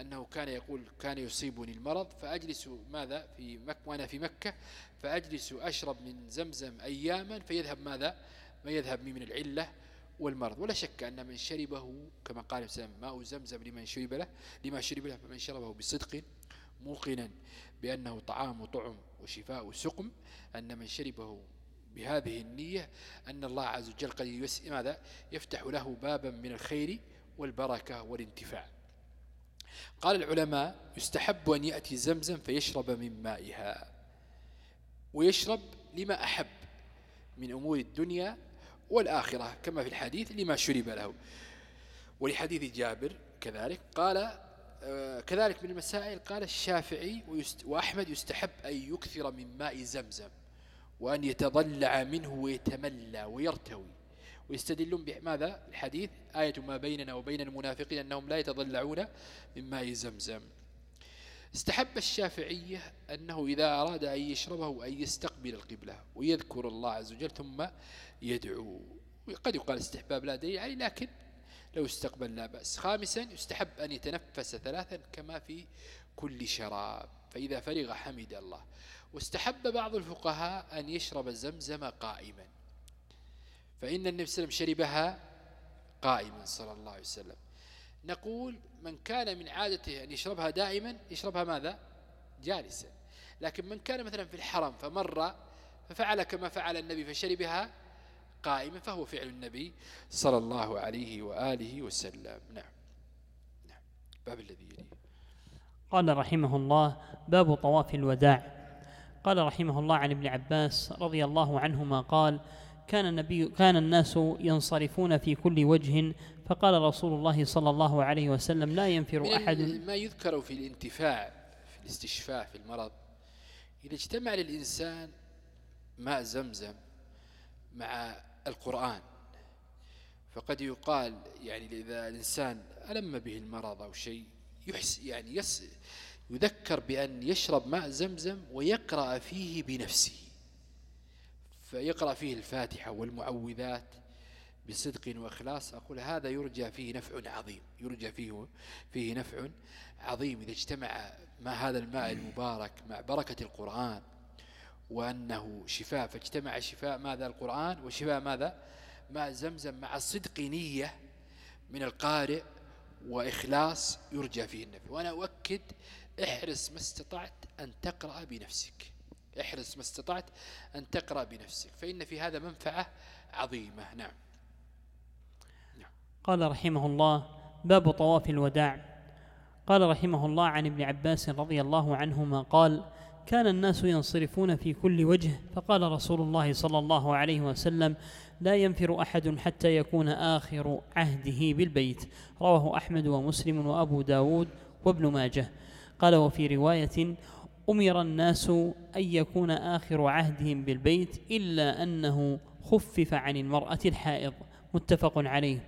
S2: أنه كان يقول كان يصيبني المرض فأجلس ماذا؟ في مكة وأنا في مكة فأجلس أشرب من زمزم أياما فيذهب ماذا؟ ما يذهب من العلة والمرض. ولا شك أن من شربه كما قال السلام ماء زمزم لمن شرب له لما شرب له فمن شربه بصدق موقنا بأنه طعام طعم وشفاء سقم أن من شربه بهذه النية أن الله عز وجل قد ماذا؟ يفتح له بابا من الخير والبركة والانتفاع. قال العلماء يستحب أن يأتي زمزم فيشرب من مائها ويشرب لما أحب من أمور الدنيا والآخرة كما في الحديث لما شرب له. ولحديث جابر كذلك قال آه، كذلك من المسائل قال الشافعي وأحمد يستحب أن يكثر من ماء زمزم وأن يتضلع منه ويتملى ويرتوي. ويستدلون بماذا الحديث آية ما بيننا وبين المنافقين أنهم لا يتضلعون من ماء زمزم استحب الشافعية أنه إذا أراد أن يشربه أن يستقبل القبلة ويذكر الله عز وجل ثم يدعو. قد يقال استحباب لا دليل عليه لكن لو استقبل لا بأس. خامسا يستحب أن يتنفس ثلاثا كما في كل شراب فإذا فرغ حمد الله. واستحب بعض الفقهاء أن يشرب الزمزم قائما. فإن النبي صلى الله عليه وسلم شربها قائما صلى الله عليه وسلم. نقول من كان من عادته أن يشربها دائما يشربها ماذا؟ جالسا. لكن من كان مثلا في الحرم فمر ففعل كما فعل النبي فشربها قائما فهو فعل النبي صلى الله عليه وآله وسلم. نعم. نعم. باب الذي يليه.
S1: قال رحمه الله باب طواف الوداع. قال رحمه الله عن ابن عباس رضي الله عنهما قال كان النبي كان الناس ينصرفون في كل وجه فقال رسول الله صلى الله عليه وسلم لا ينفر أحد.
S2: ما يذكر في الانتفاع في الاستشفاء في المرض إذا اجتمع للإنسان ماء زمزم مع القرآن فقد يقال يعني إذا الإنسان ألم به المرض أو شيء يحس يعني يس يذكر بأن يشرب ماء زمزم ويقرأ فيه بنفسه. فيقرأ فيه الفاتحة والمعوذات بصدق وإخلاص. أقول هذا يرجى فيه نفع عظيم يرجى فيه فيه نفع عظيم إذا اجتمع ما هذا الماء المبارك مع بركة القرآن وأنه شفاء. فاجتمع شفاء ماذا؟ القرآن وشفاء ماذا؟ ماء زمزم مع صدق نية من القارئ وإخلاص يرجى فيه النفع. وأنا أؤكد احرص ما استطعت أن تقرأ بنفسك. احرص ما استطعت أن تقرأ بنفسك فإن في هذا منفعة عظيمة. نعم.
S1: نعم. قال رحمه الله باب طواف الوداع. قال رحمه الله عن ابن عباس رضي الله عنهما قال كان الناس ينصرفون في كل وجه فقال رسول الله صلى الله عليه وسلم لا ينفر أحد حتى يكون آخر عهده بالبيت. رواه أحمد ومسلم وأبو داود وابن ماجه. قال وفي رواية أمر الناس أن يكون آخر عهدهم بالبيت إلا أنه خفف عن المرأة الحائض متفق عليه.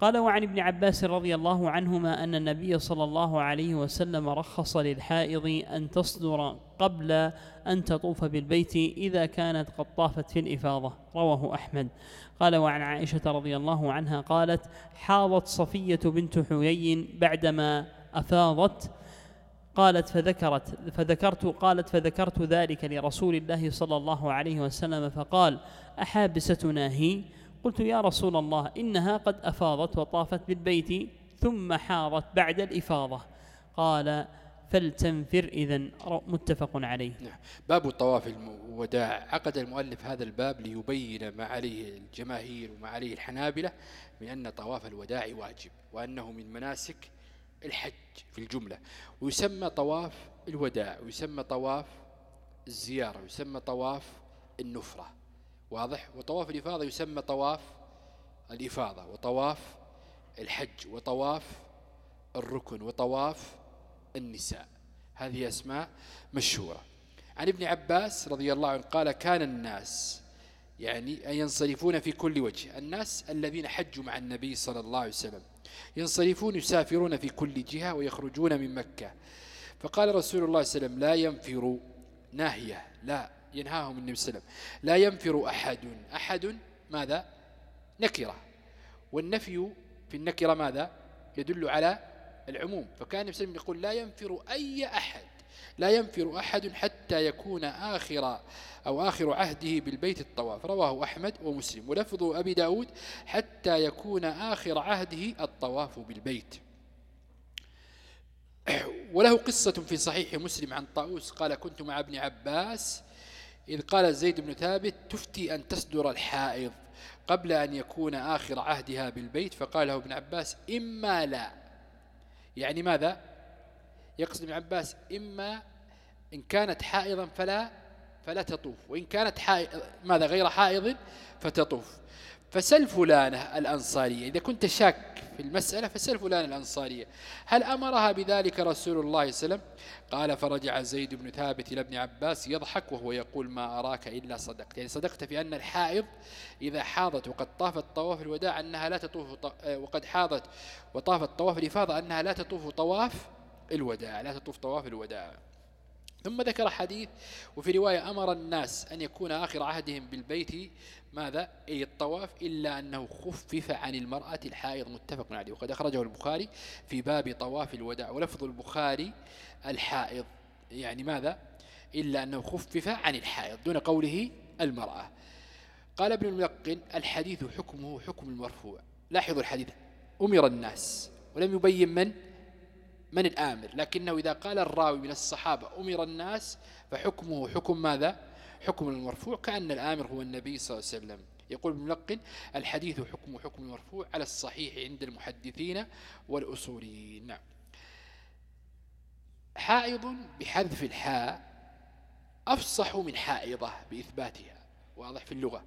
S1: قال وعن ابن عباس رضي الله عنهما أن النبي صلى الله عليه وسلم رخص للحائض أن تصدر قبل أن تطوف بالبيت إذا كانت قد طافت في الإفاضة. رواه أحمد. قال وعن عائشة رضي الله عنها قالت حاضت صفية بنت حيي بعدما أفاضت قالت فذكرت فذكرت قالت فذكرت ذلك لرسول الله صلى الله عليه وسلم فقال أحابستنا هي؟ قلت يا رسول الله إنها قد أفاضت وطافت بالبيت ثم حاضت بعد الإفاضة. قال فلتنفر إذا. متفق عليه.
S2: نعم. باب طواف الوداع عقد المؤلف هذا الباب ليبين ما عليه الجماهير وما عليه الحنابلة من أن طواف الوداع واجب وأنه من مناسك الحج في الجملة. ويسمى طواف الوداع ويسمى طواف الزيارة ويسمى طواف النفرة. واضح؟ وطواف الإفاضة يسمى طواف الإفاضة وطواف الحج وطواف الركن وطواف النساء. هذه أسماء مشهورة. عن ابن عباس رضي الله عنه قال كان الناس يعني أن ينصرفون في كل وجه. الناس الذين حجوا مع النبي صلى الله عليه وسلم ينصرفون يسافرون في كل جهة ويخرجون من مكة. فقال رسول الله صلى الله عليه وسلم لا ينفروا ناهية لا ينهاهم النبي صلى الله عليه وسلم. لا ينفر أحد. أحد ماذا؟ نكرة. والنفي في النكرة ماذا؟ يدل على العموم. فكان النبي صلى الله عليه وسلم يقول لا ينفر أي أحد لا ينفر أحد حتى يكون آخر أو آخر عهده بالبيت الطواف. رواه أحمد ومسلم. ولفظ أبي داود حتى يكون آخر عهده الطواف بالبيت. وله قصة في صحيح مسلم عن طاووس. قال كنت مع ابن عباس إذ قال زيد بن ثابت تفتي أن تسدر الحائض قبل أن يكون آخر عهدها بالبيت. فقال له ابن عباس إما لا. يعني ماذا؟ يقصد ابن عباس إما إن كانت حائضا فلا فلا تطوف. وإن كانت حائض ماذا غير حائض فتطوف. فسل فلانة الأنصارية. إذا كنت شاك في المسألة فسل فلانة الأنصارية. هل أمرها بذلك رسول الله صلى الله عليه وسلم؟ قال فرجع زيد بن ثابت إلى ابن عباس يضحك وهو يقول ما أراك إلا صدقت. يعني صدقت في أن الحائض إذا حاضت وقد طافت طواف الوداع أنها لا تطوف وقد حاضت وطافت طواف الإفاضة أنها لا تطوف طواف الوداع لا تطوف طواف الوداع. ثم ذكر حديث وفي رواية أمر الناس أن يكون آخر عهدهم بالبيت ماذا؟ أي الطواف إلا أنه خفف عن المرأة الحائض متفق عليه. وقد أخرجه البخاري في باب طواف الوداع ولفظ البخاري الحائض. يعني ماذا؟ إلا أنه خفف عن الحائض دون قوله المرأة. قال ابن الملقن الحديث حكمه حكم المرفوع. لاحظوا الحديث. أمر الناس. ولم يبين من؟ من الآمر. لكنه إذا قال الراوي من الصحابة أمر الناس فحكمه حكم ماذا؟ حكم المرفوع كأن الآمر هو النبي صلى الله عليه وسلم. يقول الملقن الحديث حكم حكم المرفوع على الصحيح عند المحدثين والأصوليين. نعم. حائض بحذف الحاء أفصح من حائضة بإثباتها. واضح في اللغة.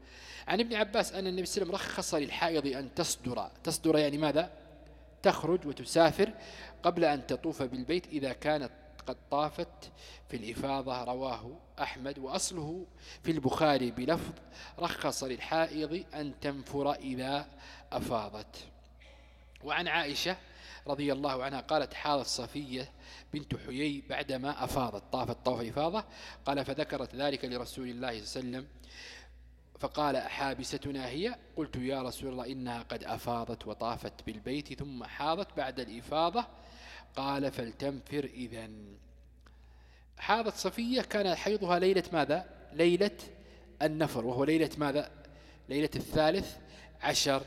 S2: عن ابن عباس أن النبي صلى الله عليه وسلم رخص للحائض أن تصدر. تصدر يعني ماذا؟ تخرج وتسافر قبل أن تطوف بالبيت إذا كانت قد طافت في الإفاضة. رواه أحمد. وأصله في البخاري بلفظ رخص للحائض أن تنفر إذا أفاضت. وعن عائشة رضي الله عنها قالت حاضت صفية بنت حيي بعدما أفاضت. طافت طوف إفاضة قال فذكرت ذلك لرسول الله صلى الله عليه وسلم فقال حابستنا هي؟ قلت يا رسول الله إنها قد أفاضت وطافت بالبيت ثم حاضت بعد الإفاضة. قال فلتنفر إذا حاضت صفية كان حيضها ليلة ماذا؟ ليلة النفر وهو ليلة ماذا؟ ليلة الثالث عشر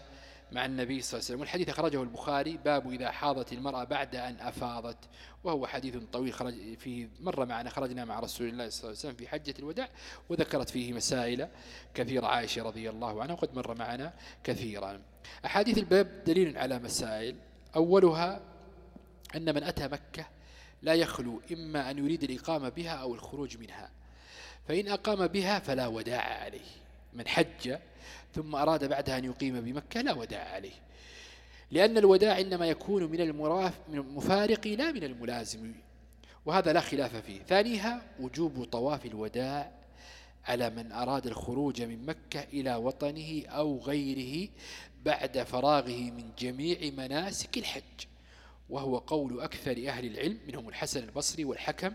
S2: مع النبي صلى الله عليه وسلم. والحديث أخرجه البخاري باب إذا حاضت المرأة بعد أن أفاضت. وهو حديث طويل خرج فيه مرة معنا خرجنا مع رسول الله صلى الله عليه وسلم في حجة الوداع وذكرت فيه مسائل كثيرة. عائشة رضي الله عنها وقد مر معنا كثيرا. أحاديث الباب دليل على مسائل. أولها أن من أتى مكة لا يخلو إما أن يريد الإقامة بها أو الخروج منها. فإن أقام بها فلا وداع عليه. من حج ثم أراد بعدها أن يقيم بمكة لا وداع عليه. لأن الوداع إنما يكون من المفارق لا من الملازم. وهذا لا خلاف فيه. ثانيها وجوب طواف الوداع على من أراد الخروج من مكة إلى وطنه أو غيره بعد فراغه من جميع مناسك الحج. وهو قول أكثر أهل العلم منهم الحسن البصري والحكم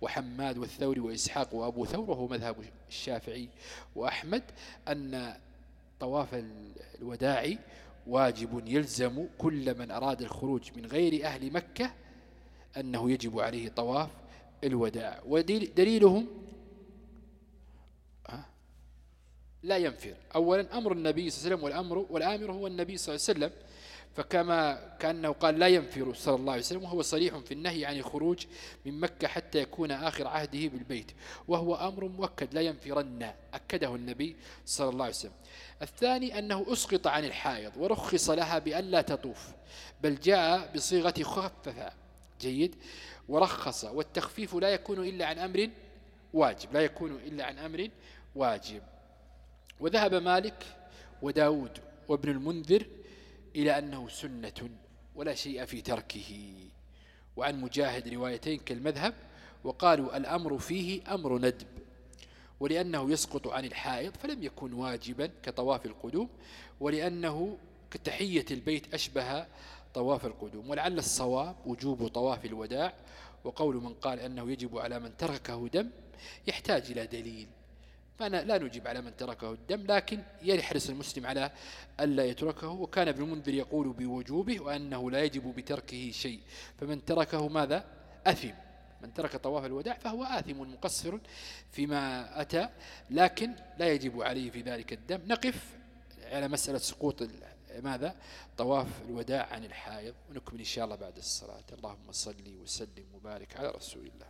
S2: وحماد والثوري وإسحاق وأبو ثور وهو مذهب الشافعي وأحمد أن طواف الوداع واجب يلزم كل من أراد الخروج من غير أهل مكة أنه يجب عليه طواف الوداع. ودليلهم لا ينفر. أولا أمر النبي صلى الله عليه وسلم والأمر والآمر هو النبي صلى الله عليه وسلم. فكما كأنه قال لا ينفر صلى الله عليه وسلم وهو صريح في النهي عن الخروج من مكة حتى يكون آخر عهده بالبيت وهو أمر مؤكد لا ينفرن أكده النبي صلى الله عليه وسلم. الثاني أنه أسقط عن الحائض ورخص لها بأن لا تطوف بل جاء بصيغة خففة جيد ورخص والتخفيف لا يكون إلا عن أمر واجب لا يكون إلا عن أمر واجب. وذهب مالك وداود وابن المنذر إلى أنه سنة ولا شيء في تركه. وعن مجاهد روايتين كالمذهب وقالوا الأمر فيه أمر ندب ولأنه يسقط عن الحائض فلم يكن واجبا كطواف القدوم ولأنه كتحية البيت أشبه طواف القدوم. ولعل الصواب وجوب طواف الوداع وقول من قال أنه يجب على من تركه دم يحتاج إلى دليل. فأنا لا نجيب على من تركه الدم لكن يحرص المسلم على ألا يتركه. وكان ابن المنذر يقول بوجوبه وأنه لا يجب بتركه شيء. فمن تركه ماذا؟ أثم. من ترك طواف الوداع فهو آثم مقصر فيما أتى لكن لا يجب عليه في ذلك الدم. نقف على مسألة سقوط ماذا؟ طواف الوداع عن الحائض. ونكمل إن شاء الله بعد الصلاة. اللهم صل وسلم وبارك على رسول الله.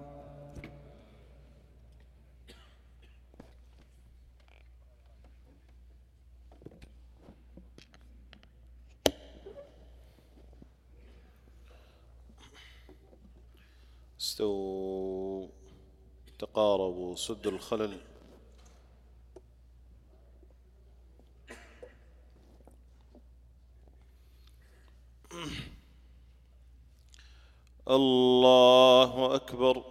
S4: استووا تقاربوا سدوا الخلل. الله أكبر.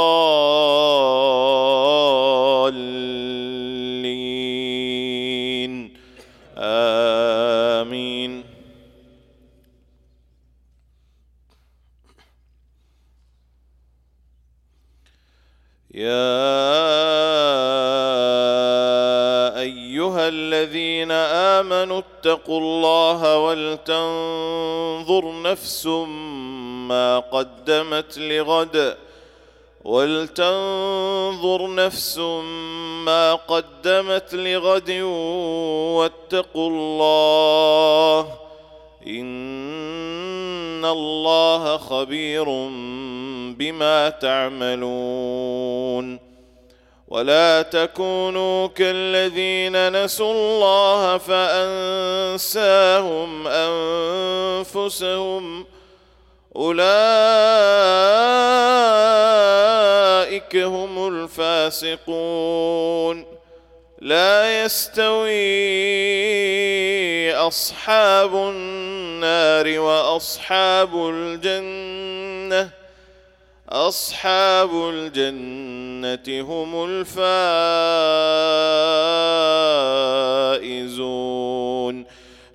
S4: امنوا اتقوا الله ولتنظر نفس ما قدمت لغد ولتنظر نفس ما قدمت لغد واتقوا الله إن الله خبير بما تعملون ولا تكونوا كالذين نسوا الله فأنساهم أنفسهم أولئك هم الفاسقون لا يستوي أصحاب النار وأصحاب الجنة أصحاب الجنة هم الفائزون.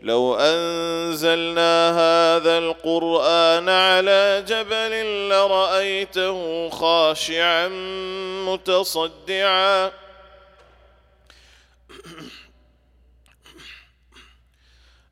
S4: لو أنزلنا هذا القرآن على جبل لرأيته خاشعا متصدعا.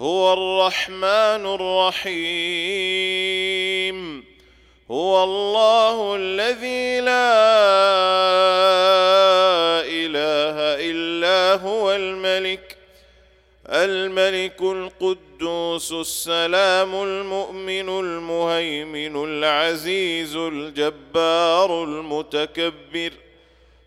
S4: هو الرحمن الرحيم. هو الله الذي لا إله إلا هو الملك الملك القدوس السلام المؤمن المهيمن العزيز الجبار المتكبر.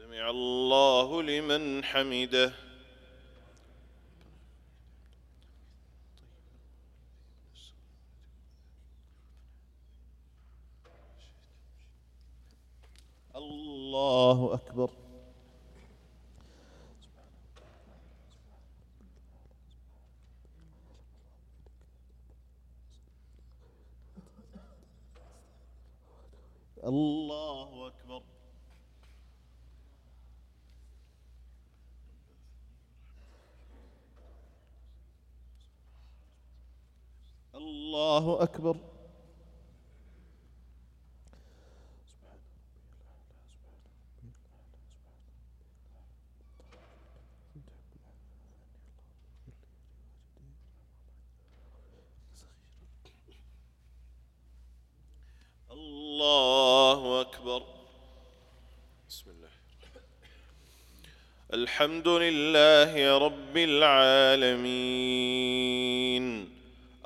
S4: سمع الله لمن حمده الله أكبر الله أكبر الله أكبر. الله أكبر. بسم الله. الحمد لله رب العالمين.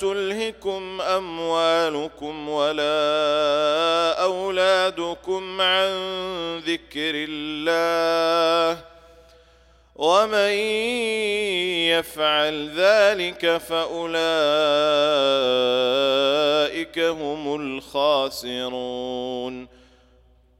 S4: تلهكم أموالكم ولا أولادكم عن ذكر الله ومن يفعل ذلك فأولئك هم الخاسرون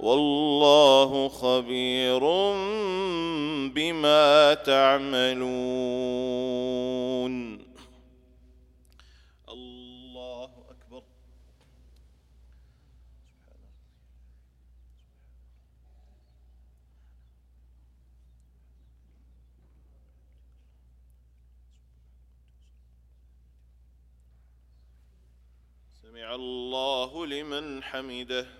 S4: والله خبير بما تعملون. الله أكبر. سمع الله لمن حمده.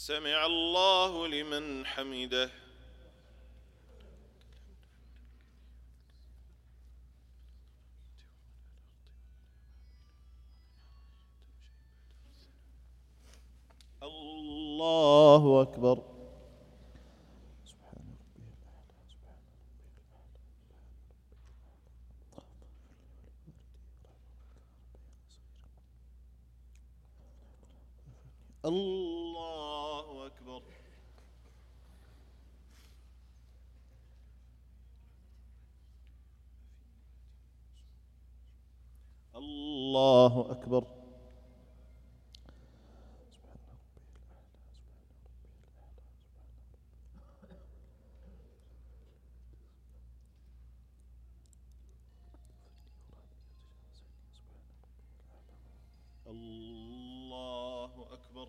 S4: سمع الله لمن حمده الله أكبر الله أكبر الله أكبر الله أكبر